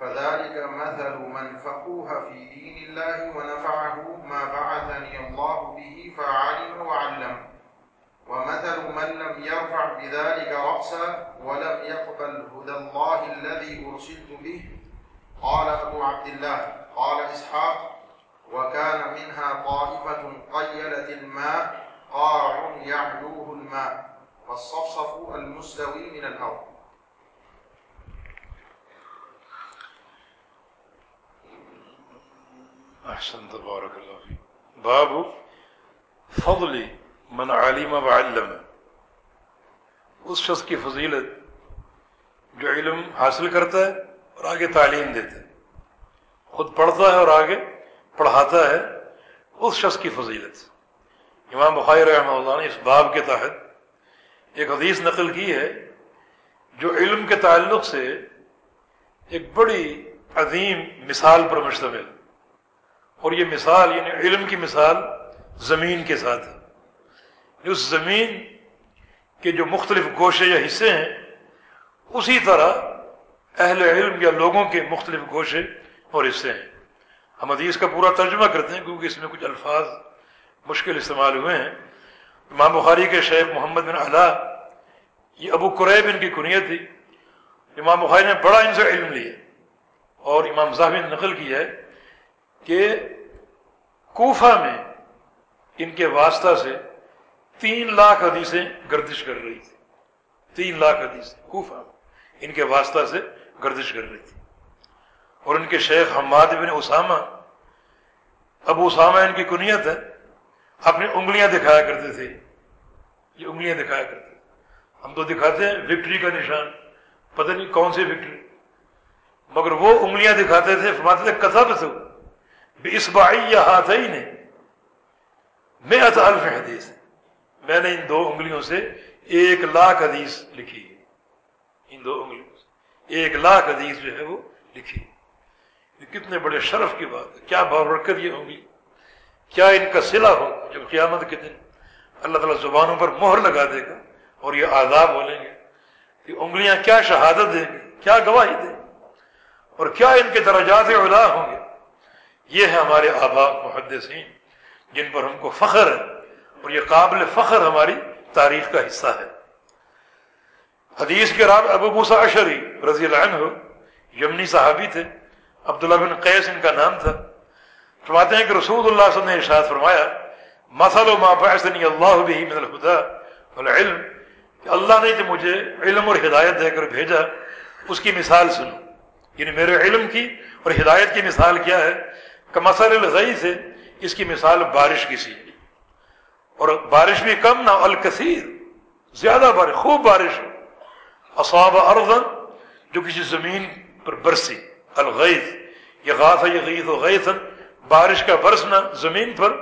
فذلك مثل من فقوه في دين الله ونفعه ما بعثني الله به فعلم وعلم. ومثل من لم يرفع بذلك رأسا ولم يقبل هدى الله الذي أرسلت به. قال أبو عبد الله قال إسحاق وكان منها طائفة قيلت الماء قاع يعلوه الماء والصفصف المستوي من الأرض.
أحسن تبارك الله فيك. باب فضل من علم اس شخص کی فضیلت جو علم حاصل کرتا ہے اور آگے تعلیم دیتا ہے. خود پڑھتا ہے اور آگے پڑھاتا ہے. اس شخص کی فضیلت. امام بخاری رحمہ اللہ نے اس باب کے تحت ایک حدیث نقل کی ہے جو علم کے تعلق سے ایک بڑی عظیم مثال پر مشتمل اور یہ مثال یعنی علم کی مثال زمین کے ساتھ ہے. اس زمین کے جو مختلف گوشے یا حصے ہیں، اسی طرح اہل علم یا لوگوں کے مختلف گوشے اور حصے ہیں۔ ہم حدیث کا پورا ترجمہ کرتے ہیں، کیونکہ اس میں کچھ الفاظ مشکل استعمال ہوئے ہیں۔ امام بخاری کے شیخ محمد بن علا یہ ابو قریب ان کی کنیت تھی۔ امام بخاری نے بڑا ان سے علم لیا اور امام نے نقل کیا ہے کہ کوفہ میں ان کے واسطہ سے تین لاکھ حدیثیں گردش کر رہی تھی۔ تین لاکھ حدیث۔ کوفہ۔ ان کے واسطہ سے گردش کر رہی تھی۔ اور ان کے شیخ حماد بن اسامہ۔ ابو اسامہ ان کی کنیت ہے۔ اپنی انگلیاں دکھایا کرتے تھے۔ یہ انگلیاں دکھایا کرتے تھے۔ ہم تو دکھاتے ہیں وکٹری کا نشان۔ پتہ نہیں کون سی وکٹری۔ مگر وہ انگلیاں دکھاتے تھے، فرماتے تھے کتب تو اس بائی یا ہاتھ ہی نے میں الف حدیث۔ میں نے ان دو انگلیوں سے ایک لاکھ حدیث لکھی ہے ان دو انگلیوں سے ایک لاکھ حدیث جو ہے وہ لکھی یہ کتنے بڑے شرف کی بات ہے۔ کیا بابرکت یہ انگلی کیا ان کا سلا ہو جب قیامت کے دن؟ اللہ تعالیٰ زبانوں پر مہر لگا دے گا اور یہ آزاد بولیں گے۔ کہ انگلیاں کیا شہادت دیں گی کیا گواہی دیں اور کیا ان کے درجات علا ہوں گے؟ یہ ہے ہمارے آبا محدثین، جن پر ہم کو فخر ہے۔ اور یہ قابل فخر ہماری تاریخ کا حصہ ہے۔ حدیث کے راب ابو موسا اشری رضی اللہ عنہ یمنی صحابی تھے، عبداللہ بن قیس ان کا نام تھا۔ فرماتے ہیں کہ رسول اللہ صلی اللہ علیہ وسلم نے ارشاد فرمایا، مثل ما بعثنی اللہ به من الهدى والعلم کہ اللہ نے تو مجھے علم اور ہدایت دے کر بھیجا، اس کی مثال سنو۔ یعنی میرے علم کی اور ہدایت کی مثال کیا ہے؟ کہ مسل الغی سے اس کی مثال بارش کی سی۔ اور بارش بھی کم نہ الکثیر، زیادہ بارش، خوب بارش۔ اصاب ارضن جو کسی زمین پر برسی۔ الغیث، یہ غاف یغیث و غیثن بارش کا برسنا زمین پر۔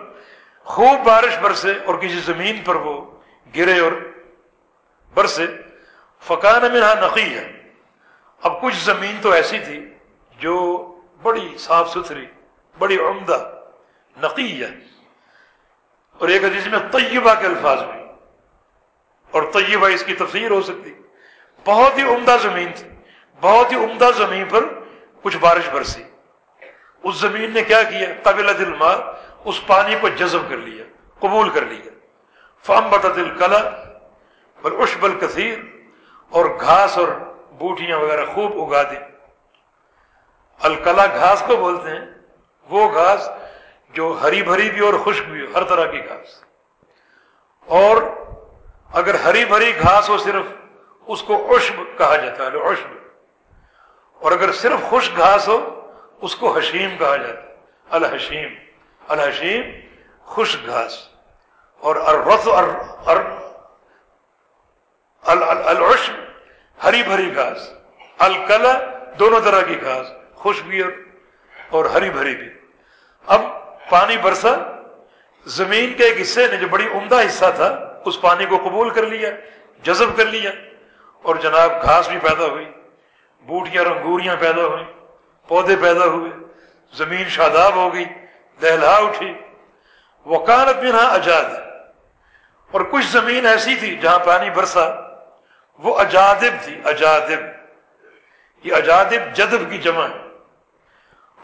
خوب بارش برسے اور کسی زمین پر وہ گرے اور برسے۔ فقان میں نقی ہے اب کچھ زمین تو ایسی تھی جو بڑی صاف ستھری، بڑی عمدہ نقی ہے اور ایک حدیث میں طیبہ کے الفاظ بھی اور طیبہ اس کی تفسیر ہو سکتی۔ بہت ہی عمدہ زمین تھی۔ بہت ہی عمدہ زمین پر کچھ بارش برسی۔ اس زمین نے کیا کیا؟ قبل دل مار اس پانی کو جذب کر لیا، قبول کر لیا۔ فام بتا دل کلا بل اشبل کثیر اور گھاس اور بوٹیاں وغیرہ خوب اگا دی۔ الکلا گھاس کو بولتے ہیں۔ وہ گھاس جو ہری بھری بھی اور خشک بھی ہو، ہر طرح کی گھاس۔ اور اگر ہری بھری گھاس ہو، صرف اس کو اشب کہا جاتا ہے اشب اور اگر صرف خشک گھاس ہو، اس کو حشیم کہا جاتا ہے۔ الحشیم۔ الحشیم خشک گھاس۔ اور العشب ہری بھری گھاس۔ الکلا دونوں طرح کی گھاس، خشک بھی اور ہری بھری بھی۔ اب پانی برسا، زمین کے ایک حصے نے جو بڑی عمدہ حصہ تھا، اس پانی کو قبول کر لیا، جذب کر لیا، اور جناب گھاس بھی پیدا ہوئی، بوٹیاں، رنگوریاں پیدا ہوئی پودے پیدا ہوئے، زمین شاداب ہو گئی، دہلا اٹھی۔ وکانت منہا اجاد۔ اور کچھ زمین ایسی تھی جہاں پانی برسا، وہ اجادب تھی، اجادب۔ یہ اجادب جدب کی جمع ہے۔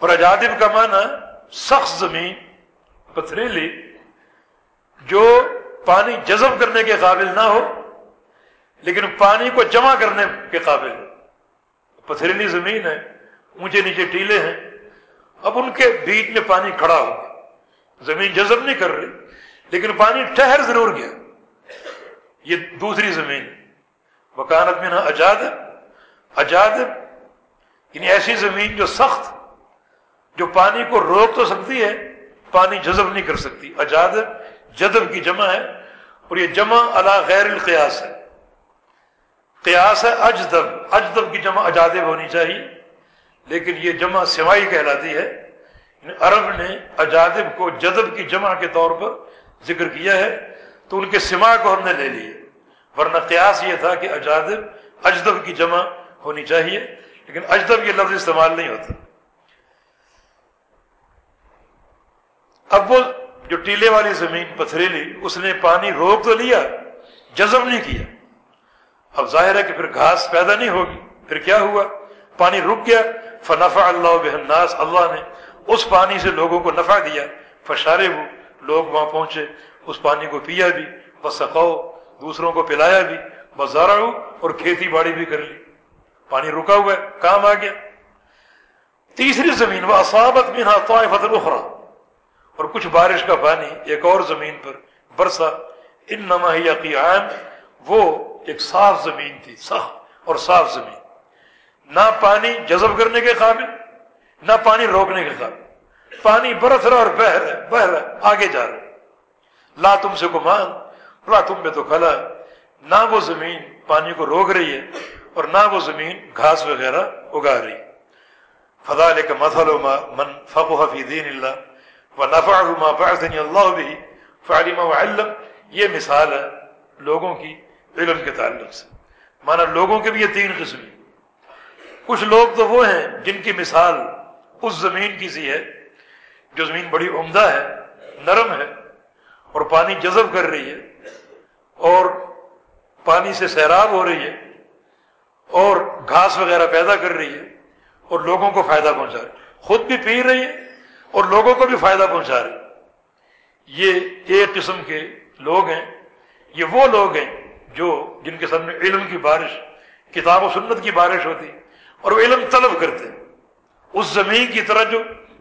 اور اجادب کا معنی سخت زمین، پتھریلی، جو پانی جذب کرنے کے قابل نہ ہو، لیکن پانی کو جمع کرنے کے قابل پتھریلی زمین ہے، اونچے نیچے ٹیلے ہیں، اب ان کے بیچ میں پانی کھڑا ہو زمین جذب نہیں کر رہی، لیکن پانی ٹہر ضرور گیا۔ یہ دوسری زمین وکانت میں نا اجاد اجاد یعنی ایسی زمین جو سخت جو پانی کو روک تو سکتی ہے، پانی جذب نہیں کر سکتی۔ اجاد جذب کی جمع ہے، اور یہ جمع اللہ غیر القیاس ہے۔ قیاس ہے اجدب اجدب کی جمع اجادب ہونی چاہیے، لیکن یہ جمع سوائی کہلاتی ہے۔ یعنی عرب نے اجادب کو جدب کی جمع کے طور پر ذکر کیا ہے، تو ان کے سما کو ہم نے لے لیے۔ ورنہ قیاس یہ تھا کہ اجادب اجدب کی جمع ہونی چاہیے، لیکن اجدب یہ لفظ استعمال نہیں ہوتا۔ اب وہ جو ٹیلے والی زمین پتھریلی اس نے پانی روک تو لیا، جذب نہیں کیا۔ اب ظاہر ہے کہ پھر گھاس پیدا نہیں ہوگی۔ پھر کیا ہوا؟ پانی رک گیا۔ فنفع اللہ بہناس اللہ نے اس پانی سے لوگوں کو نفع دیا۔ فشارے ہو لوگ وہاں پہنچے۔ اس پانی کو پیا بھی بس دوسروں کو پلایا بھی بازارا ہو اور کھیتی باڑی بھی کر لی۔ پانی رکا ہوا ہے، کام آ گیا۔ تیسری زمین وہ اصابت میں فتح اخرا اور کچھ بارش کا پانی ایک اور زمین پر برسا ان نما قیام وہ ایک صاف زمین تھی، سخت اور صاف زمین۔ نہ پانی جذب کرنے کے قابل، نہ پانی روکنے کے قابل۔ پانی برس رہا اور بہ رہا بہ رہا، آگے جا رہا۔ لا تم سے کو مان لا تم میں تو کھلا۔ نہ وہ زمین پانی کو روک رہی ہے اور نہ وہ زمین گھاس وغیرہ اگا رہی۔ فضا لے کا مسل من فقو فی دین اللہ و نفا ما بعثنی اللہ بھی فعلم یہ مثال ہے لوگوں کی علم کے تعلق سے۔ مانا لوگوں کے بھی یہ تین قسم کچھ لوگ تو وہ ہیں جن کی مثال اس زمین کی سی ہے، جو زمین بڑی عمدہ ہے، نرم ہے، اور پانی جذب کر رہی ہے، اور پانی سے سیراب ہو رہی ہے، اور گھاس وغیرہ پیدا کر رہی ہے، اور لوگوں کو فائدہ پہنچا رہی ہے۔ خود بھی پی رہی ہے اور لوگوں کو بھی فائدہ پہنچا رہے یہ ایک قسم کے لوگ ہیں۔ یہ وہ لوگ ہیں جو جن کے سامنے علم کی بارش، کتاب و سنت کی بارش ہوتی اور وہ علم طلب کرتے اس زمین کی طرح جو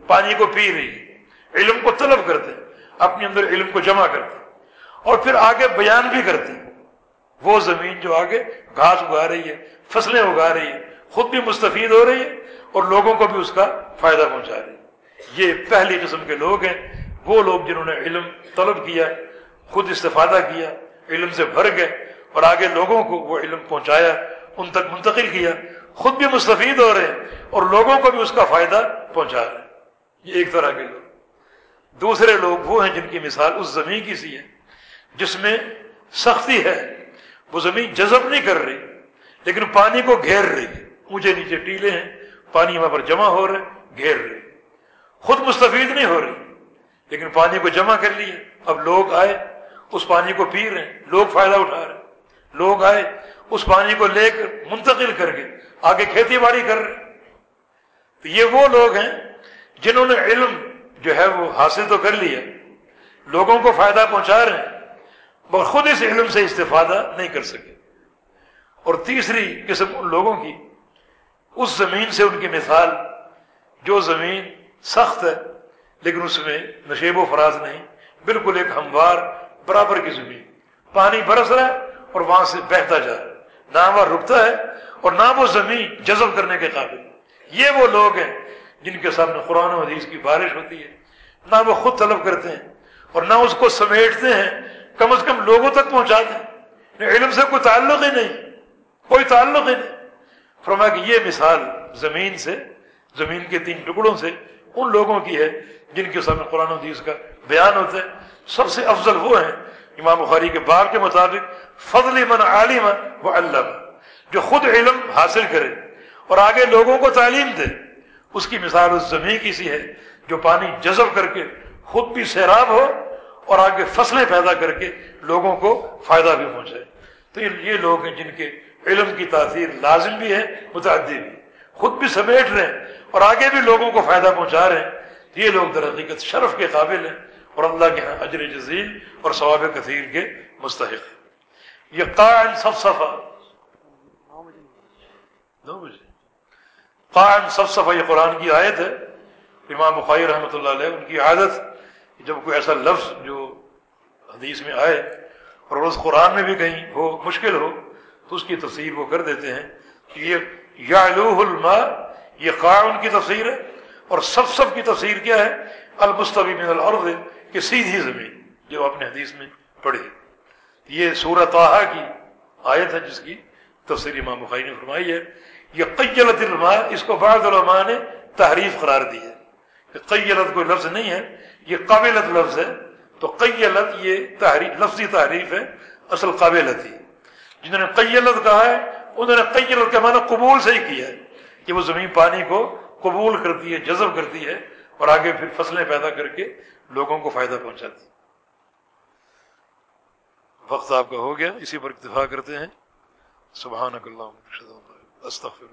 پانی کو پی رہی ہے، علم کو طلب کرتے اپنے اندر علم کو جمع کرتے اور پھر آگے بیان بھی کرتے وہ زمین جو آگے گھاس اگا رہی ہے، فصلیں اگا رہی ہے، خود بھی مستفید ہو رہی ہے اور لوگوں کو بھی اس کا فائدہ پہنچا رہی ہے۔ یہ پہلی قسم کے لوگ ہیں۔ وہ لوگ جنہوں نے علم طلب کیا، خود استفادہ کیا، علم سے بھر گئے اور آگے لوگوں کو وہ علم پہنچایا، ان تک منتقل کیا۔ خود بھی مستفید ہو رہے ہیں اور لوگوں کو بھی اس کا فائدہ پہنچا رہے ہیں۔ یہ ایک طرح کے لوگ۔ دوسرے لوگ وہ ہیں جن کی مثال اس زمین کی سی ہے، جس میں سختی ہے۔ وہ زمین جذب نہیں کر رہی، لیکن پانی کو گھیر رہی ہے۔ اونچے نیچے ٹیلے ہیں، پانی وہاں پر جمع ہو رہے گھیر رہے خود مستفید نہیں ہو رہی۔ لیکن پانی کو جمع کر لیے۔ اب لوگ آئے، اس پانی کو پی رہے ہیں۔ لوگ فائدہ اٹھا رہے ہیں۔ لوگ آئے، اس پانی کو لے کر منتقل کر کے آگے کھیتی باڑی کر رہے تو یہ وہ لوگ ہیں جنہوں نے علم جو ہے وہ حاصل تو کر لیا، لوگوں کو فائدہ پہنچا رہے ہیں، مگر خود اس علم سے استفادہ نہیں کر سکے۔ اور تیسری قسم ان لوگوں کی، اس زمین سے ان کی مثال، جو زمین سخت ہے، لیکن اس میں نشیب و فراز نہیں، بالکل ایک ہموار، برابر کی زمین۔ پانی برس رہا ہے اور وہاں سے بہتا جا رہا ہے۔ نہ وہ رکتا ہے اور نہ وہ زمین جذب کرنے کے قابل۔ یہ وہ لوگ ہیں جن کے سامنے قرآن و حدیث کی بارش ہوتی ہے۔ نہ وہ خود طلب کرتے ہیں اور نہ اس کو سمیٹتے ہیں، کم از کم لوگوں تک پہنچا دیں علم سے کوئی تعلق ہی نہیں، کوئی تعلق ہی نہیں۔ فرما کہ یہ مثال زمین سے، زمین کے تین ٹکڑوں سے ان لوگوں کی ہے جن کے سامنے قرآن حدیث کا بیان ہوتا ہے۔ سب سے افضل وہ ہیں امام بخاری کے باب کے مطابق فضل من عالم و علم جو خود علم حاصل کرے۔ اور آگے لوگوں کو تعلیم دے۔ اس کی مثال اس زمین کی سی ہے جو پانی جذب کر کے خود بھی سیراب ہو اور آگے فصلیں پیدا کر کے لوگوں کو فائدہ بھی پہنچے تو یہ لوگ ہیں جن کے علم کی تاثیر لازم بھی ہے، متعدی بھی۔ خود بھی سمیٹ رہے ہیں۔ اور آگے بھی لوگوں کو فائدہ پہنچا رہے ہیں۔ یہ لوگ در حقیقت شرف کے قابل ہیں اور اللہ کے ہاں اجر جزیل اور ثواب کثیر کے مستحق ہیں۔ یہ قائم سب صفا۔ دو بجے۔ قائم سب صفا یہ قرآن کی آیت ہے۔ امام بخاری رحمۃ اللہ علیہ ان کی عادت جب کوئی ایسا لفظ جو حدیث میں آئے اور اس قرآن میں بھی کہیں ہو، مشکل ہو، تو اس کی تفسیر وہ کر دیتے ہیں کہ یہ یا الماء یہ قائم کی تفسیر ہے اور سب سب کی تفسیر کیا ہے؟ المستوی من الارض، کہ سیدھی زمین، جو اپنے حدیث میں پڑھی۔ یہ سورت آحا کی آیت ہے، جس کی تفسیر امام بخاری نے فرمائی ہے۔ یہ قیلت الماء، اس کو بعض علماء نے تحریف قرار دی ہے۔ کہ قیلت کوئی لفظ نہیں ہے، یہ قابلت لفظ ہے۔ تو قیلت یہ تحریف، لفظی تحریف ہے، اصل قابلت ہی۔ جنہوں نے قیلت کہا ہے، انہوں نے قیلت کا معنی قبول سے ہی کیا ہے۔ کہ وہ زمین پانی کو قبول کرتی ہے، جذب کرتی ہے اور آگے پھر فصلیں پیدا کر کے لوگوں کو فائدہ پہنچاتی وقت آپ کا ہو گیا، اسی پر اتفاق کرتے ہیں۔ سبحان اللہ استغفر